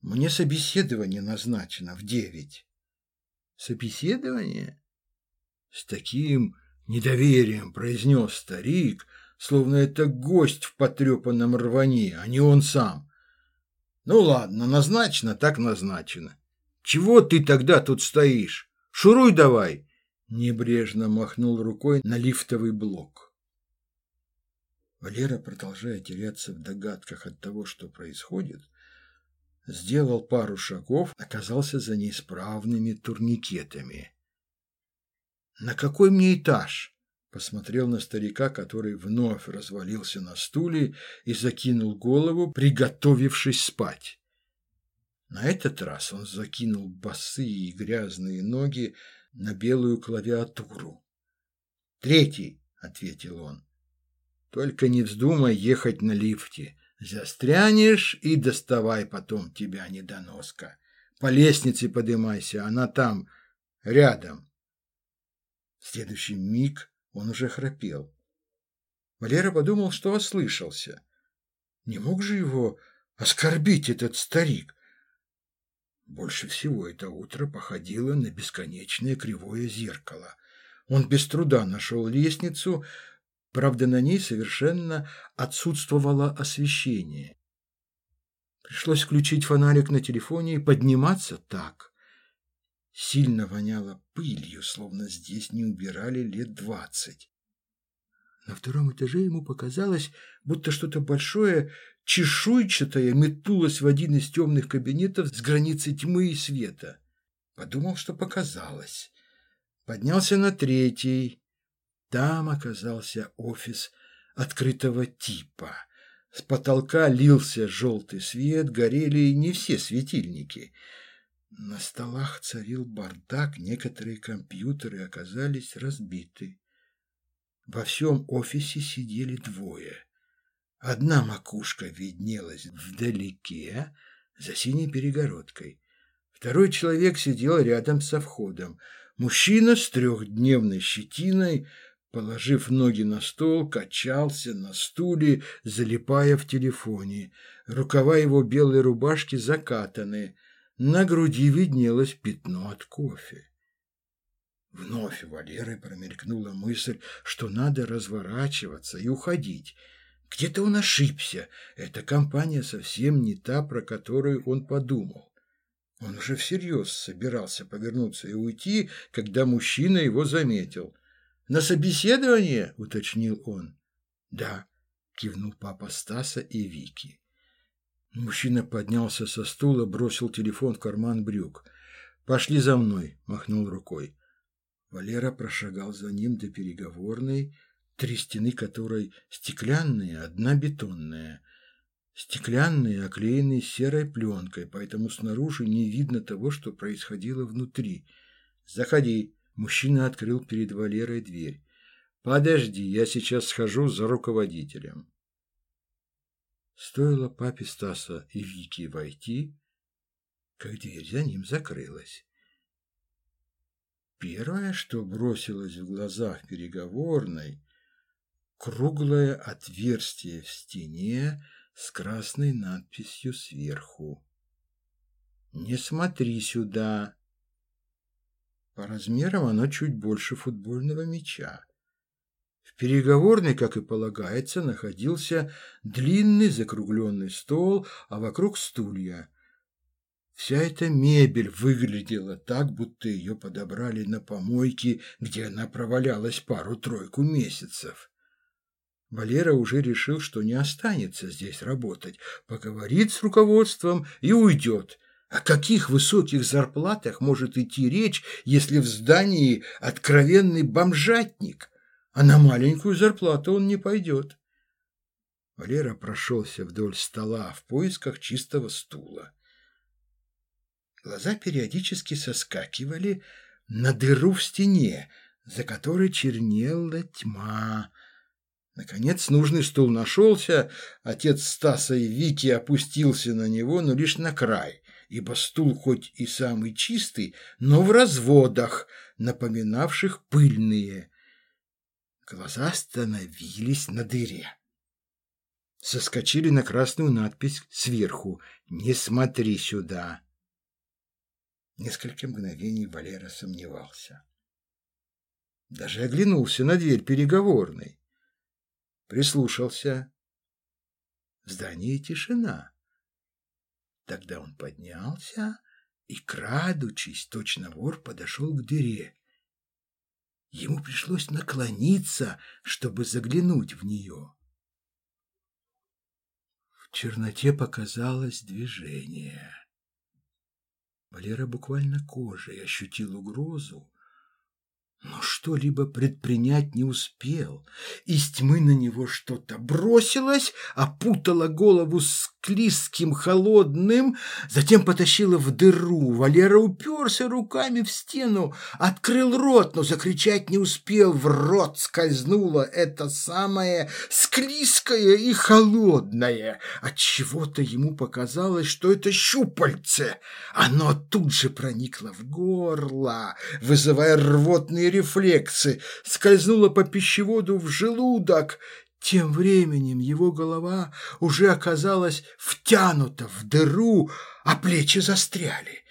Мне собеседование назначено в девять. Собеседование? С таким недоверием произнес старик, словно это гость в потрепанном рване, а не он сам. Ну ладно, назначено, так назначено. Чего ты тогда тут стоишь? Шуруй давай!» Небрежно махнул рукой на лифтовый блок. Валера, продолжая теряться в догадках от того, что происходит, сделал пару шагов, оказался за неисправными турникетами. «На какой мне этаж?» Посмотрел на старика, который вновь развалился на стуле и закинул голову, приготовившись спать. На этот раз он закинул босые и грязные ноги на белую клавиатуру. «Третий», — ответил он. «Только не вздумай ехать на лифте. Застрянешь и доставай потом тебя недоноска. По лестнице поднимайся, она там, рядом». В следующий миг он уже храпел. Валера подумал, что ослышался. Не мог же его оскорбить этот старик. Больше всего это утро походило на бесконечное кривое зеркало. Он без труда нашел лестницу, правда, на ней совершенно отсутствовало освещение. Пришлось включить фонарик на телефоне и подниматься так. Сильно воняло пылью, словно здесь не убирали лет двадцать. На втором этаже ему показалось, будто что-то большое чешуйчатая метнулась в один из темных кабинетов с границы тьмы и света. Подумал, что показалось. Поднялся на третий. Там оказался офис открытого типа. С потолка лился желтый свет, горели не все светильники. На столах царил бардак, некоторые компьютеры оказались разбиты. Во всем офисе сидели двое. Одна макушка виднелась вдалеке, за синей перегородкой. Второй человек сидел рядом со входом. Мужчина с трехдневной щетиной, положив ноги на стол, качался на стуле, залипая в телефоне. Рукава его белой рубашки закатаны. На груди виднелось пятно от кофе. Вновь у Валеры промелькнула мысль, что надо разворачиваться и уходить. Где-то он ошибся. Эта компания совсем не та, про которую он подумал. Он уже всерьез собирался повернуться и уйти, когда мужчина его заметил. «На собеседование?» – уточнил он. «Да», – кивнул папа Стаса и Вики. Мужчина поднялся со стула, бросил телефон в карман брюк. «Пошли за мной», – махнул рукой. Валера прошагал за ним до переговорной, три стены которой стеклянные, одна бетонная. Стеклянные, оклеенные серой пленкой, поэтому снаружи не видно того, что происходило внутри. «Заходи!» Мужчина открыл перед Валерой дверь. «Подожди, я сейчас схожу за руководителем». Стоило папе Стаса и Вики войти, как дверь за ним закрылась. Первое, что бросилось в глаза в переговорной, круглое отверстие в стене, с красной надписью сверху. «Не смотри сюда!» По размерам оно чуть больше футбольного мяча. В переговорной, как и полагается, находился длинный закругленный стол, а вокруг стулья. Вся эта мебель выглядела так, будто ее подобрали на помойке, где она провалялась пару-тройку месяцев. Валера уже решил, что не останется здесь работать, поговорит с руководством и уйдет. О каких высоких зарплатах может идти речь, если в здании откровенный бомжатник, а на маленькую зарплату он не пойдет? Валера прошелся вдоль стола в поисках чистого стула. Глаза периодически соскакивали на дыру в стене, за которой чернела тьма, Наконец нужный стул нашелся, отец Стаса и Вики опустился на него, но лишь на край, ибо стул хоть и самый чистый, но в разводах, напоминавших пыльные. Глаза остановились на дыре. Соскочили на красную надпись сверху «Не смотри сюда». Несколько мгновений Валера сомневался. Даже оглянулся на дверь переговорной прислушался. В здании тишина. Тогда он поднялся и, крадучись, точно вор, подошел к дыре. Ему пришлось наклониться, чтобы заглянуть в нее. В черноте показалось движение. Валера буквально кожей ощутил угрозу, но что-либо предпринять не успел. Из тьмы на него что-то бросилось, опутало голову склизким, холодным, затем потащило в дыру. Валера уперся руками в стену, открыл рот, но закричать не успел. В рот скользнуло это самое склизкое и холодное. От чего то ему показалось, что это щупальце. Оно тут же проникло в горло, вызывая рвотные рефлексы, скользнула по пищеводу в желудок. Тем временем его голова уже оказалась втянута в дыру, а плечи застряли.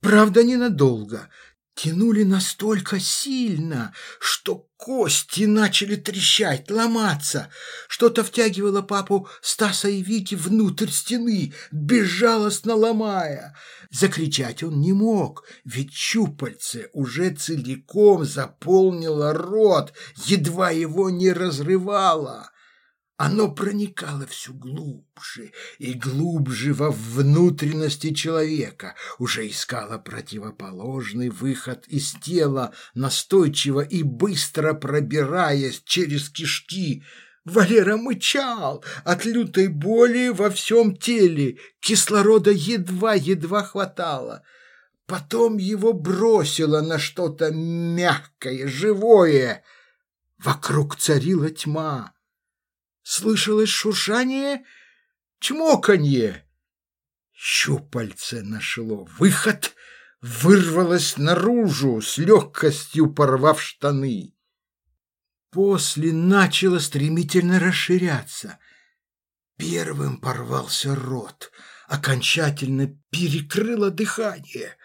Правда, ненадолго тянули настолько сильно, что кости начали трещать, ломаться. Что-то втягивало папу Стаса и Вики внутрь стены, безжалостно ломая. Закричать он не мог, ведь щупальце уже целиком заполнило рот, едва его не разрывало. Оно проникало все глубже и глубже во внутренности человека, уже искало противоположный выход из тела, настойчиво и быстро пробираясь через кишки. Валера мычал от лютой боли во всем теле, кислорода едва-едва хватало. Потом его бросило на что-то мягкое, живое. Вокруг царила тьма. Слышалось шуршание, чмоканье. Щупальце нашло выход, вырвалось наружу, с легкостью порвав штаны. После начало стремительно расширяться. Первым порвался рот, окончательно перекрыло дыхание.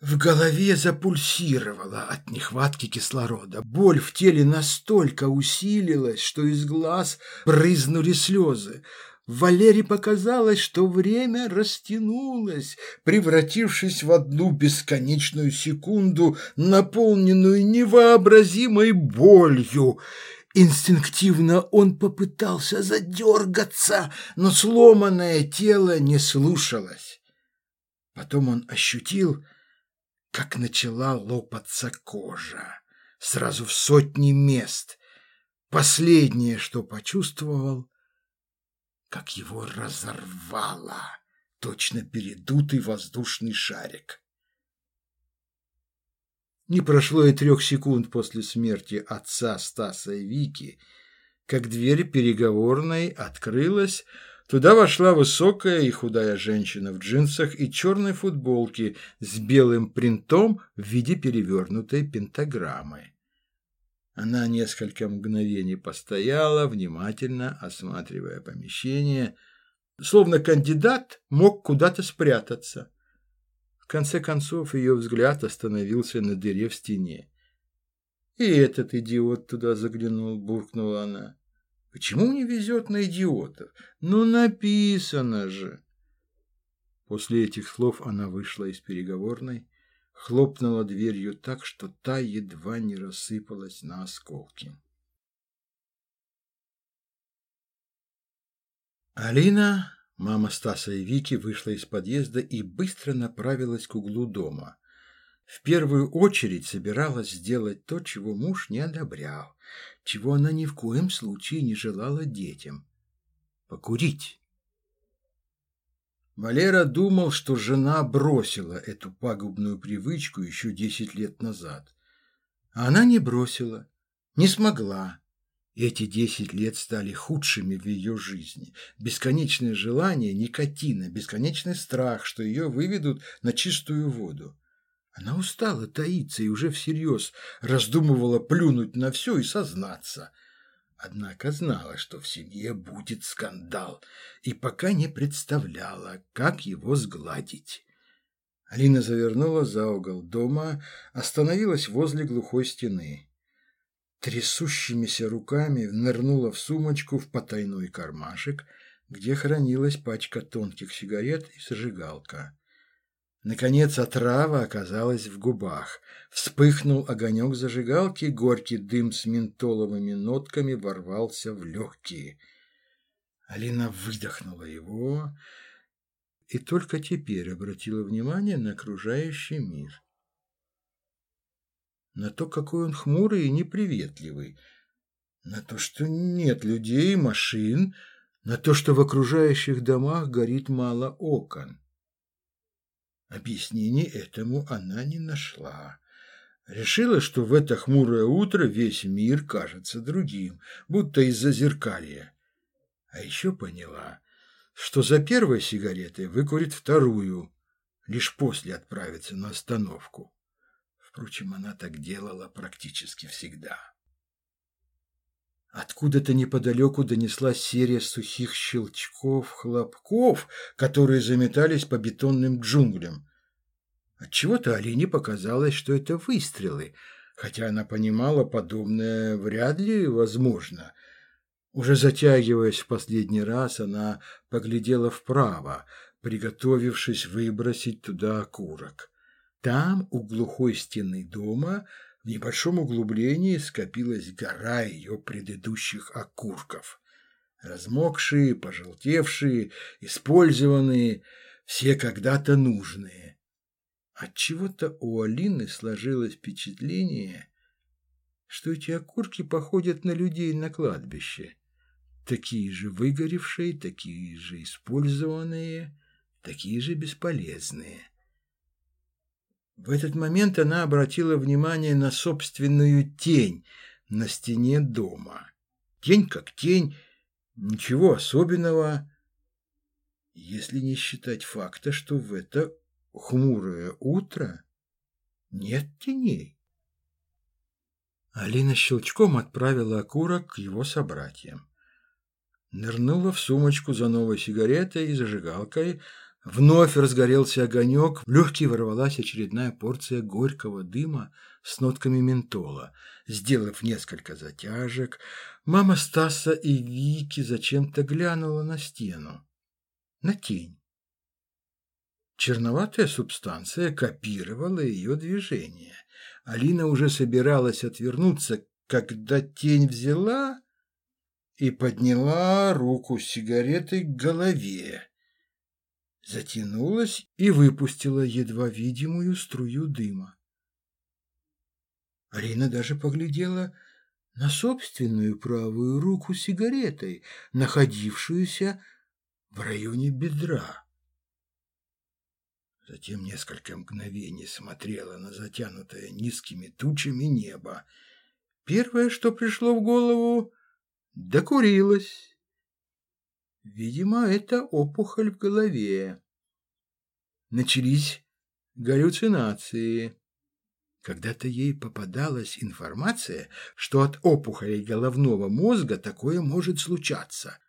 В голове запульсировало от нехватки кислорода. Боль в теле настолько усилилась, что из глаз брызнули слезы. Валере показалось, что время растянулось, превратившись в одну бесконечную секунду, наполненную невообразимой болью. Инстинктивно он попытался задергаться, но сломанное тело не слушалось. Потом он ощутил, как начала лопаться кожа, сразу в сотни мест. Последнее, что почувствовал, как его разорвало, точно передутый воздушный шарик. Не прошло и трех секунд после смерти отца Стаса и Вики, как дверь переговорной открылась, Туда вошла высокая и худая женщина в джинсах и черной футболке с белым принтом в виде перевернутой пентаграммы. Она несколько мгновений постояла, внимательно осматривая помещение, словно кандидат мог куда-то спрятаться. В конце концов ее взгляд остановился на дыре в стене. «И этот идиот туда заглянул», — буркнула она. «Почему не везет на идиотов? Ну, написано же!» После этих слов она вышла из переговорной, хлопнула дверью так, что та едва не рассыпалась на осколки. Алина, мама Стаса и Вики, вышла из подъезда и быстро направилась к углу дома. В первую очередь собиралась сделать то, чего муж не одобрял, чего она ни в коем случае не желала детям – покурить. Валера думал, что жена бросила эту пагубную привычку еще десять лет назад. А она не бросила, не смогла. Эти десять лет стали худшими в ее жизни. Бесконечное желание никотина, бесконечный страх, что ее выведут на чистую воду. Она устала таиться и уже всерьез раздумывала плюнуть на все и сознаться – Однако знала, что в семье будет скандал, и пока не представляла, как его сгладить. Алина завернула за угол дома, остановилась возле глухой стены. Трясущимися руками нырнула в сумочку в потайной кармашек, где хранилась пачка тонких сигарет и зажигалка. Наконец отрава оказалась в губах. Вспыхнул огонек зажигалки, горький дым с ментоловыми нотками ворвался в легкие. Алина выдохнула его и только теперь обратила внимание на окружающий мир. На то, какой он хмурый и неприветливый, на то, что нет людей и машин, на то, что в окружающих домах горит мало окон. Объяснений этому она не нашла. Решила, что в это хмурое утро весь мир кажется другим, будто из-за зеркалья. А еще поняла, что за первой сигаретой выкурит вторую, лишь после отправиться на остановку. Впрочем, она так делала практически всегда. Откуда-то неподалеку донеслась серия сухих щелчков, хлопков, которые заметались по бетонным джунглям. Отчего-то Алине показалось, что это выстрелы, хотя она понимала, подобное вряд ли возможно. Уже затягиваясь в последний раз, она поглядела вправо, приготовившись выбросить туда окурок. Там, у глухой стены дома, небольшом углублении скопилась гора ее предыдущих окурков. Размокшие, пожелтевшие, использованные, все когда-то нужные. Отчего-то у Алины сложилось впечатление, что эти окурки походят на людей на кладбище – такие же выгоревшие, такие же использованные, такие же бесполезные. В этот момент она обратила внимание на собственную тень на стене дома. Тень как тень, ничего особенного, если не считать факта, что в это хмурое утро нет теней. Алина щелчком отправила окурок к его собратьям. Нырнула в сумочку за новой сигаретой и зажигалкой. Вновь разгорелся огонек, в легкий ворвалась очередная порция горького дыма с нотками ментола. Сделав несколько затяжек, мама Стаса и Вики зачем-то глянула на стену, на тень. Черноватая субстанция копировала ее движение. Алина уже собиралась отвернуться, когда тень взяла и подняла руку с сигаретой к голове. Затянулась и выпустила едва видимую струю дыма. Алина даже поглядела на собственную правую руку сигаретой, находившуюся в районе бедра. Затем несколько мгновений смотрела на затянутое низкими тучами небо. Первое, что пришло в голову, докурилась. Видимо, это опухоль в голове. Начались галлюцинации. Когда-то ей попадалась информация, что от опухолей головного мозга такое может случаться –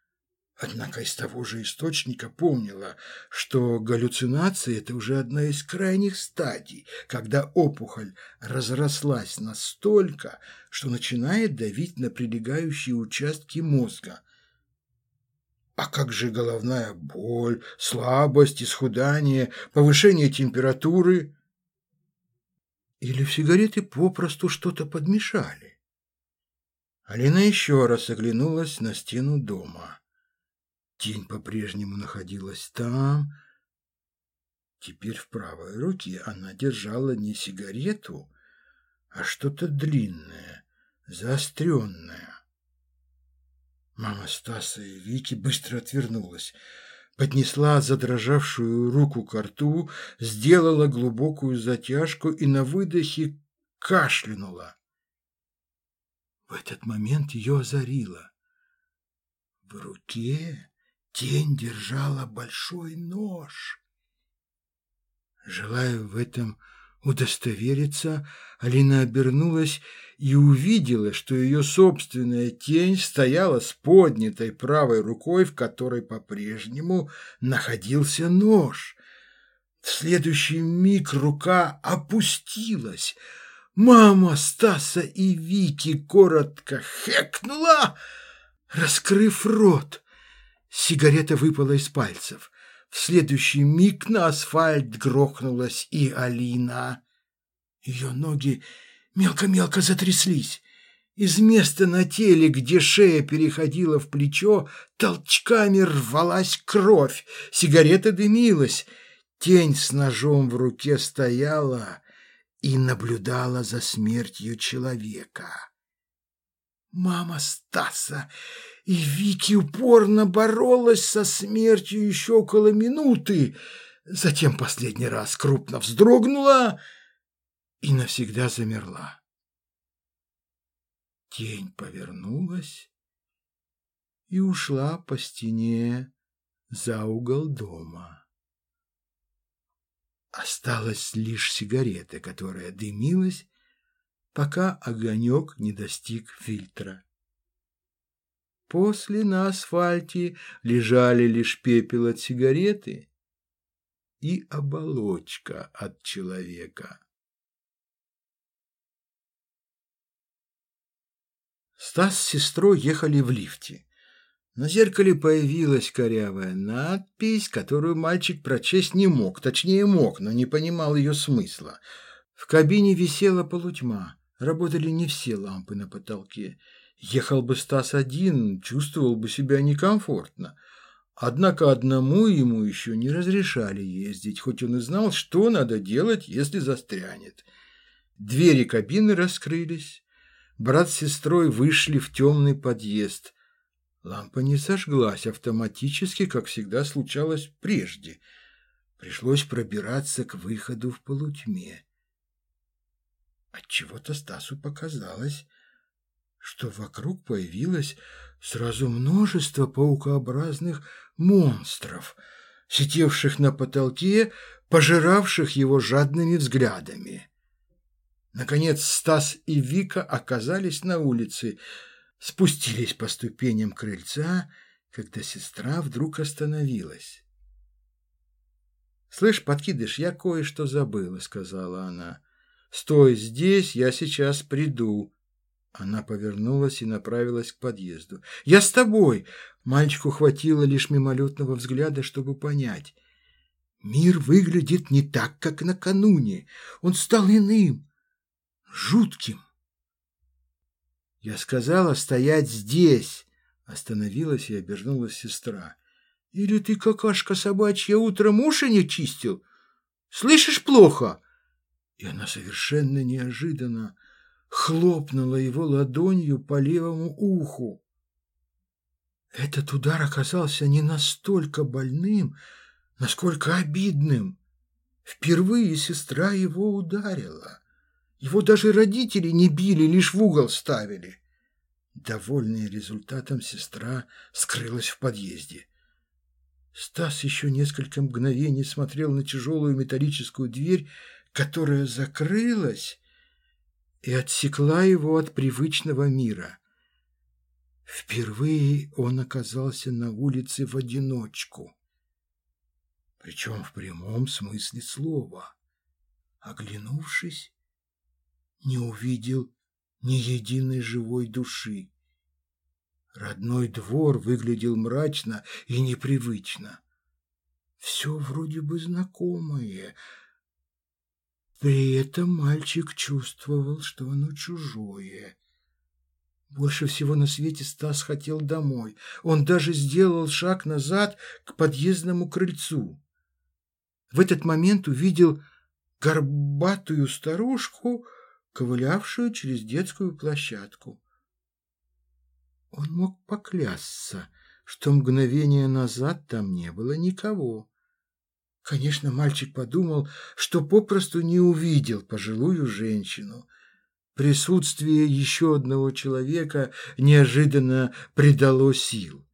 Однако из того же источника помнила, что галлюцинации – это уже одна из крайних стадий, когда опухоль разрослась настолько, что начинает давить на прилегающие участки мозга. А как же головная боль, слабость, исхудание, повышение температуры? Или в сигареты попросту что-то подмешали? Алина еще раз оглянулась на стену дома. Тень по-прежнему находилась там. Теперь в правой руке она держала не сигарету, а что-то длинное, заостренное. Мама Стаса и Вики быстро отвернулась, поднесла задрожавшую руку к рту, сделала глубокую затяжку и на выдохе кашлянула. В этот момент ее озарило. В руке Тень держала большой нож. Желая в этом удостовериться, Алина обернулась и увидела, что ее собственная тень стояла с поднятой правой рукой, в которой по-прежнему находился нож. В следующий миг рука опустилась. Мама Стаса и Вики коротко хэкнула, раскрыв рот. Сигарета выпала из пальцев. В следующий миг на асфальт грохнулась и Алина. Ее ноги мелко-мелко затряслись. Из места на теле, где шея переходила в плечо, толчками рвалась кровь. Сигарета дымилась. Тень с ножом в руке стояла и наблюдала за смертью человека. Мама Стаса и Вики упорно боролась со смертью еще около минуты, затем последний раз крупно вздрогнула и навсегда замерла. Тень повернулась и ушла по стене за угол дома. Осталась лишь сигарета, которая дымилась, пока огонек не достиг фильтра. После на асфальте лежали лишь пепел от сигареты и оболочка от человека. Стас с сестрой ехали в лифте. На зеркале появилась корявая надпись, которую мальчик прочесть не мог, точнее мог, но не понимал ее смысла. В кабине висела полутьма, работали не все лампы на потолке. Ехал бы Стас один, чувствовал бы себя некомфортно. Однако одному ему еще не разрешали ездить, хоть он и знал, что надо делать, если застрянет. Двери кабины раскрылись. Брат с сестрой вышли в темный подъезд. Лампа не сожглась автоматически, как всегда случалось прежде. Пришлось пробираться к выходу в полутьме. Отчего-то Стасу показалось, что вокруг появилось сразу множество паукообразных монстров, сидевших на потолке, пожиравших его жадными взглядами. Наконец Стас и Вика оказались на улице, спустились по ступеням крыльца, когда сестра вдруг остановилась. «Слышь, подкидыш, я кое-что забыла», — сказала она. «Стой здесь, я сейчас приду». Она повернулась и направилась к подъезду. «Я с тобой!» Мальчику хватило лишь мимолетного взгляда, чтобы понять. Мир выглядит не так, как накануне. Он стал иным, жутким. Я сказала стоять здесь. Остановилась и обернулась сестра. Или ты, какашка собачья, утром уши не чистил? Слышишь плохо? И она совершенно неожиданно хлопнула его ладонью по левому уху. Этот удар оказался не настолько больным, насколько обидным. Впервые сестра его ударила. Его даже родители не били, лишь в угол ставили. Довольная результатом, сестра скрылась в подъезде. Стас еще несколько мгновений смотрел на тяжелую металлическую дверь, которая закрылась и отсекла его от привычного мира. Впервые он оказался на улице в одиночку, причем в прямом смысле слова. Оглянувшись, не увидел ни единой живой души. Родной двор выглядел мрачно и непривычно. Все вроде бы знакомое. При этом мальчик чувствовал, что оно чужое. Больше всего на свете Стас хотел домой. Он даже сделал шаг назад к подъездному крыльцу. В этот момент увидел горбатую старушку, ковылявшую через детскую площадку. Он мог поклясться, что мгновение назад там не было никого. Конечно, мальчик подумал, что попросту не увидел пожилую женщину. Присутствие еще одного человека неожиданно придало сил.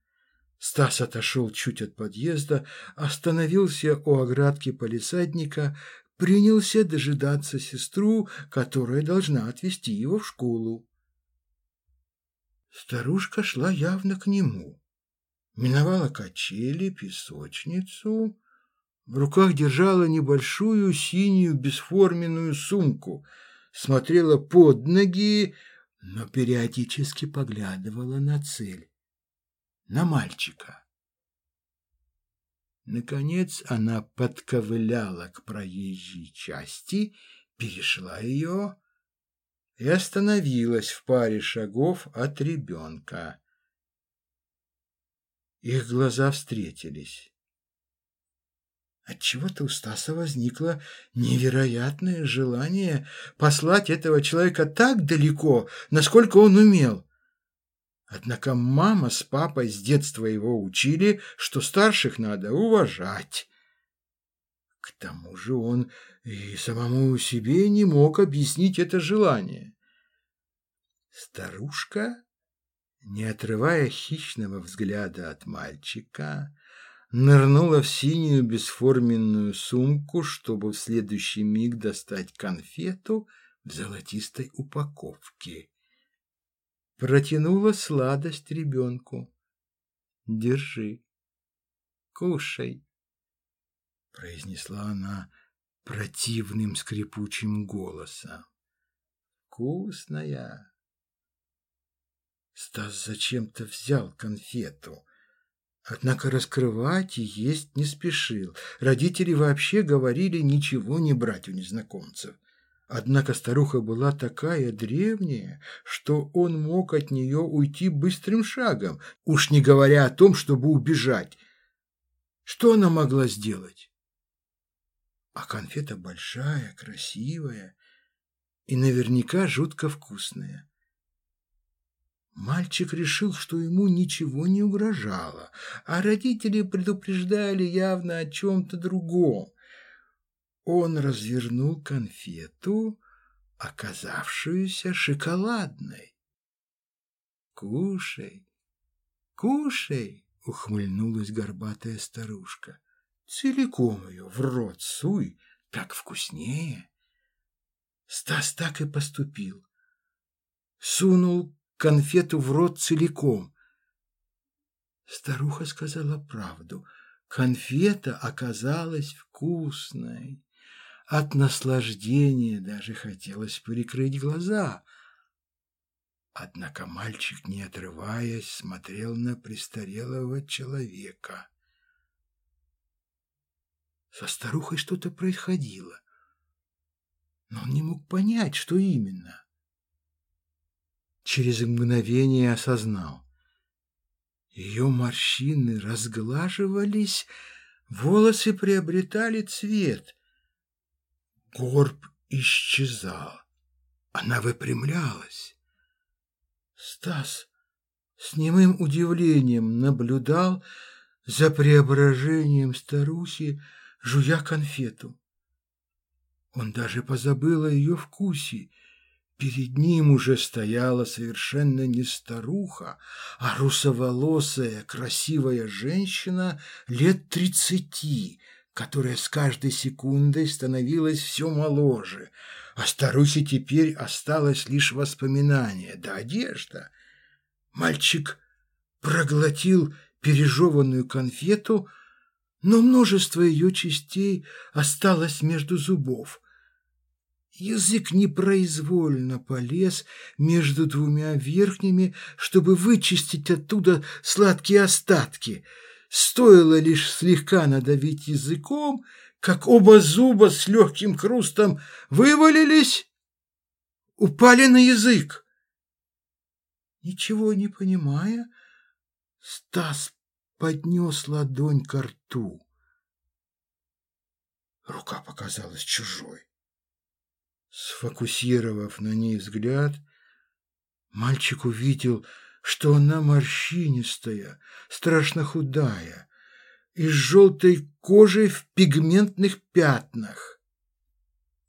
Стас отошел чуть от подъезда, остановился у оградки полисадника, принялся дожидаться сестру, которая должна отвезти его в школу. Старушка шла явно к нему. Миновала качели, песочницу. В руках держала небольшую синюю бесформенную сумку, смотрела под ноги, но периодически поглядывала на цель, на мальчика. Наконец она подковыляла к проезжей части, перешла ее и остановилась в паре шагов от ребенка. Их глаза встретились. Отчего-то у Стаса возникло невероятное желание послать этого человека так далеко, насколько он умел. Однако мама с папой с детства его учили, что старших надо уважать. К тому же он и самому себе не мог объяснить это желание. Старушка, не отрывая хищного взгляда от мальчика, нырнула в синюю бесформенную сумку, чтобы в следующий миг достать конфету в золотистой упаковке протянула сладость ребенку. «Держи, кушай», — произнесла она противным скрипучим голосом. «Вкусная!» Стас зачем-то взял конфету. Однако раскрывать и есть не спешил. Родители вообще говорили ничего не брать у незнакомцев. Однако старуха была такая древняя, что он мог от нее уйти быстрым шагом, уж не говоря о том, чтобы убежать. Что она могла сделать? А конфета большая, красивая и наверняка жутко вкусная. Мальчик решил, что ему ничего не угрожало, а родители предупреждали явно о чем-то другом. Он развернул конфету, оказавшуюся шоколадной. «Кушай, кушай!» — ухмыльнулась горбатая старушка. «Целиком ее в рот суй, так вкуснее!» Стас так и поступил. Сунул конфету в рот целиком. Старуха сказала правду. Конфета оказалась вкусной. От наслаждения даже хотелось прикрыть глаза. Однако мальчик, не отрываясь, смотрел на престарелого человека. Со старухой что-то происходило, но он не мог понять, что именно через мгновение осознал. Ее морщины разглаживались, волосы приобретали цвет. Горб исчезал. Она выпрямлялась. Стас с немым удивлением наблюдал за преображением старухи, жуя конфету. Он даже позабыл о ее вкусе Перед ним уже стояла совершенно не старуха, а русоволосая красивая женщина лет тридцати, которая с каждой секундой становилась все моложе, а старухе теперь осталось лишь воспоминание да одежда. Мальчик проглотил пережеванную конфету, но множество ее частей осталось между зубов – Язык непроизвольно полез между двумя верхними, чтобы вычистить оттуда сладкие остатки. Стоило лишь слегка надавить языком, как оба зуба с легким хрустом вывалились, упали на язык. Ничего не понимая, Стас поднес ладонь к рту. Рука показалась чужой. Сфокусировав на ней взгляд, мальчик увидел, что она морщинистая, страшно худая и с желтой кожей в пигментных пятнах.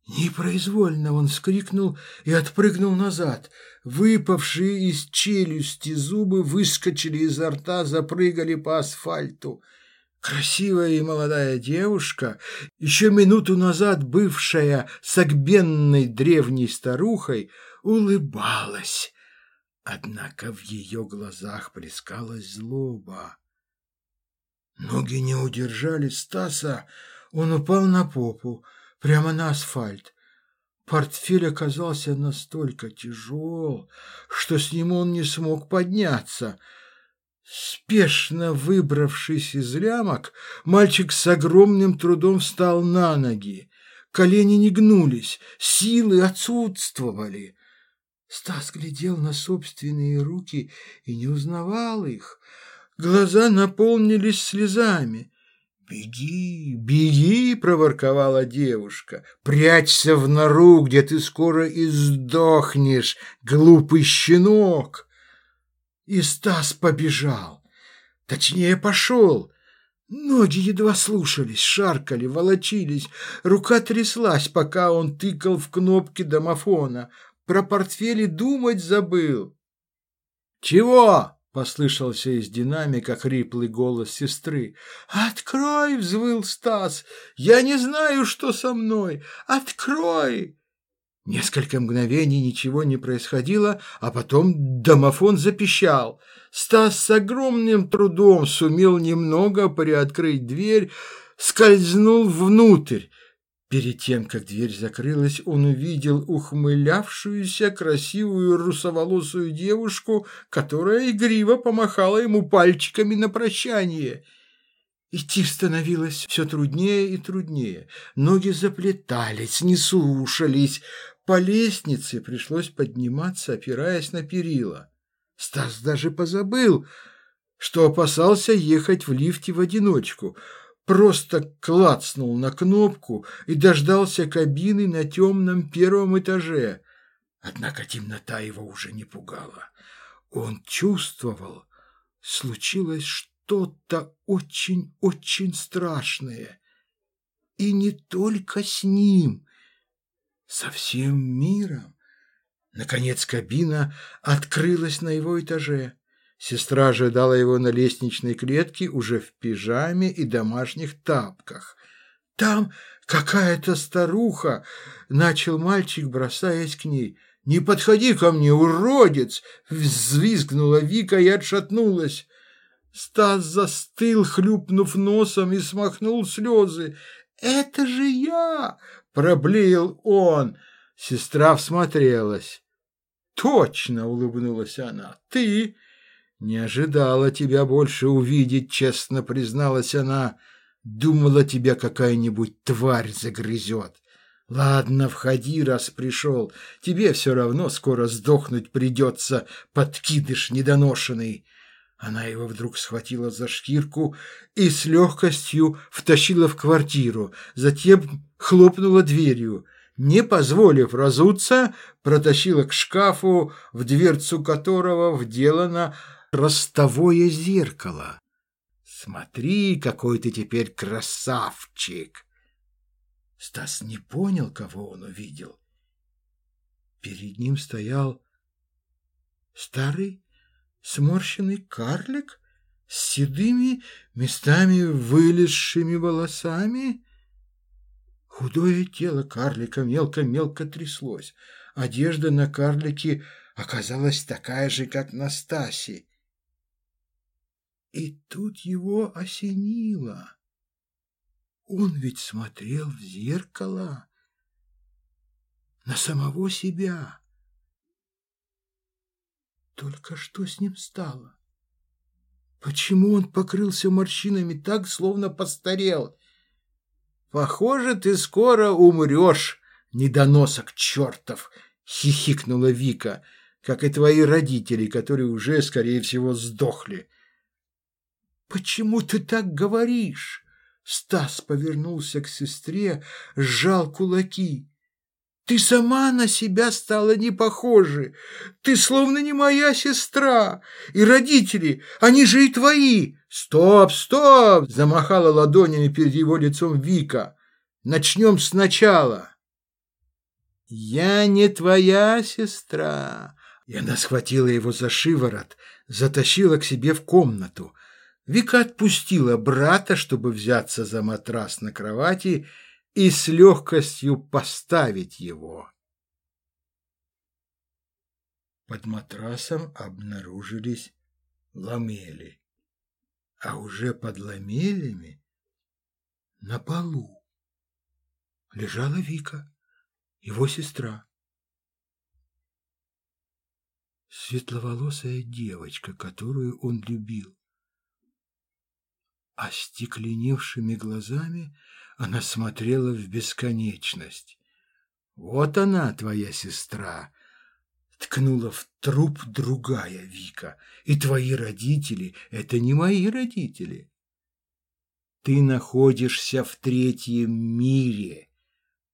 Непроизвольно он вскрикнул и отпрыгнул назад. Выпавшие из челюсти зубы выскочили изо рта, запрыгали по асфальту – Красивая и молодая девушка, еще минуту назад бывшая согбенной древней старухой, улыбалась. Однако в ее глазах плескалась злоба. Ноги не удержали Стаса, он упал на попу, прямо на асфальт. Портфель оказался настолько тяжел, что с ним он не смог подняться — Спешно выбравшись из лямок, мальчик с огромным трудом встал на ноги. Колени не гнулись, силы отсутствовали. Стас глядел на собственные руки и не узнавал их. Глаза наполнились слезами. «Беги, беги!» — проворковала девушка. «Прячься в нору, где ты скоро и сдохнешь, глупый щенок!» И Стас побежал. Точнее, пошел. Ноги едва слушались, шаркали, волочились. Рука тряслась, пока он тыкал в кнопки домофона. Про портфель и думать забыл. «Чего?» — послышался из динамика хриплый голос сестры. «Открой!» — взвыл Стас. «Я не знаю, что со мной! Открой!» Несколько мгновений ничего не происходило, а потом домофон запищал. Стас с огромным трудом сумел немного приоткрыть дверь, скользнул внутрь. Перед тем, как дверь закрылась, он увидел ухмылявшуюся красивую русоволосую девушку, которая игриво помахала ему пальчиками на прощание – Идти становилось все труднее и труднее. Ноги заплетались, не слушались. По лестнице пришлось подниматься, опираясь на перила. Стас даже позабыл, что опасался ехать в лифте в одиночку. Просто клацнул на кнопку и дождался кабины на темном первом этаже. Однако темнота его уже не пугала. Он чувствовал, случилось что-то очень-очень страшное. И не только с ним, со всем миром. Наконец кабина открылась на его этаже. Сестра ожидала его на лестничной клетке уже в пижаме и домашних тапках. «Там какая-то старуха!» — начал мальчик, бросаясь к ней. «Не подходи ко мне, уродец!» — взвизгнула Вика и отшатнулась. Стас застыл, хлюпнув носом, и смахнул слезы. «Это же я!» — проблеял он. Сестра всмотрелась. «Точно!» — улыбнулась она. «Ты!» «Не ожидала тебя больше увидеть», — честно призналась она. «Думала, тебя какая-нибудь тварь загрызет». «Ладно, входи, раз пришел. Тебе все равно скоро сдохнуть придется, подкидыш недоношенный». Она его вдруг схватила за шкирку и с легкостью втащила в квартиру, затем хлопнула дверью. Не позволив разуться, протащила к шкафу, в дверцу которого вделано ростовое зеркало. «Смотри, какой ты теперь красавчик!» Стас не понял, кого он увидел. Перед ним стоял старый сморщенный карлик с седыми местами вылезшими волосами. Худое тело карлика мелко-мелко тряслось. Одежда на карлике оказалась такая же, как на Стасе. И тут его осенило. Он ведь смотрел в зеркало на самого себя. Только что с ним стало? Почему он покрылся морщинами так, словно постарел? Похоже, ты скоро умрешь, недоносок чертов, хихикнула Вика, как и твои родители, которые уже, скорее всего, сдохли. «Почему ты так говоришь?» Стас повернулся к сестре, сжал кулаки. «Ты сама на себя стала не похожа. Ты словно не моя сестра. И родители, они же и твои!» «Стоп, стоп!» – замахала ладонями перед его лицом Вика. «Начнем сначала». «Я не твоя сестра!» И она схватила его за шиворот, затащила к себе в комнату – Вика отпустила брата, чтобы взяться за матрас на кровати и с легкостью поставить его. Под матрасом обнаружились ламели, а уже под ламелями на полу лежала Вика, его сестра. Светловолосая девочка, которую он любил. Остекленевшими глазами она смотрела в бесконечность. «Вот она, твоя сестра!» Ткнула в труп другая Вика. «И твои родители — это не мои родители. Ты находишься в третьем мире,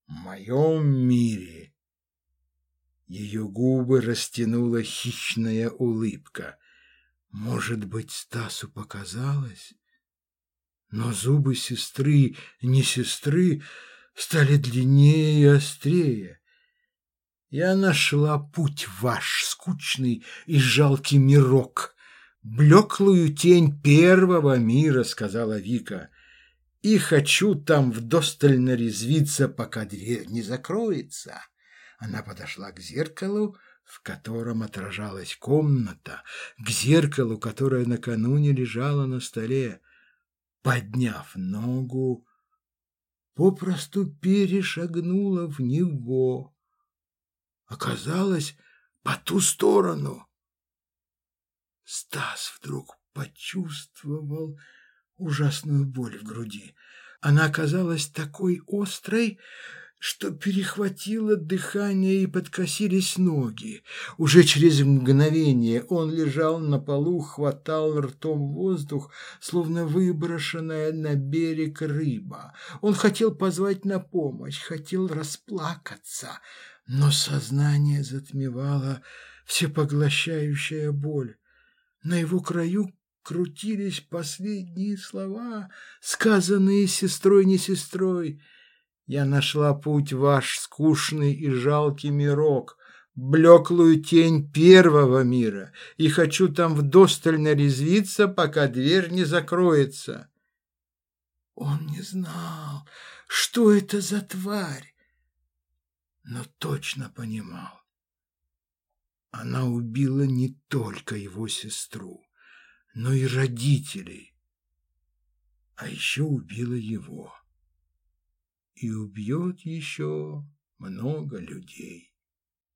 моем мире». Ее губы растянула хищная улыбка. Может быть, Стасу показалось? Но зубы сестры, не сестры, стали длиннее и острее. Я нашла путь ваш, скучный и жалкий мирок, блеклую тень первого мира, сказала Вика, и хочу там вдосталь нарезвиться, пока дверь не закроется. Она подошла к зеркалу, в котором отражалась комната, к зеркалу, которое накануне лежало на столе подняв ногу, попросту перешагнула в него. Оказалось, по ту сторону. Стас вдруг почувствовал ужасную боль в груди. Она оказалась такой острой, что перехватило дыхание и подкосились ноги. Уже через мгновение он лежал на полу, хватал ртом воздух, словно выброшенная на берег рыба. Он хотел позвать на помощь, хотел расплакаться, но сознание затмевало всепоглощающая боль. На его краю крутились последние слова, сказанные сестрой не сестрой. Я нашла путь ваш скучный и жалкий мирок, блеклую тень первого мира, и хочу там вдостально резвиться, пока дверь не закроется. Он не знал, что это за тварь, но точно понимал. Она убила не только его сестру, но и родителей, а еще убила его. И убьет еще много людей.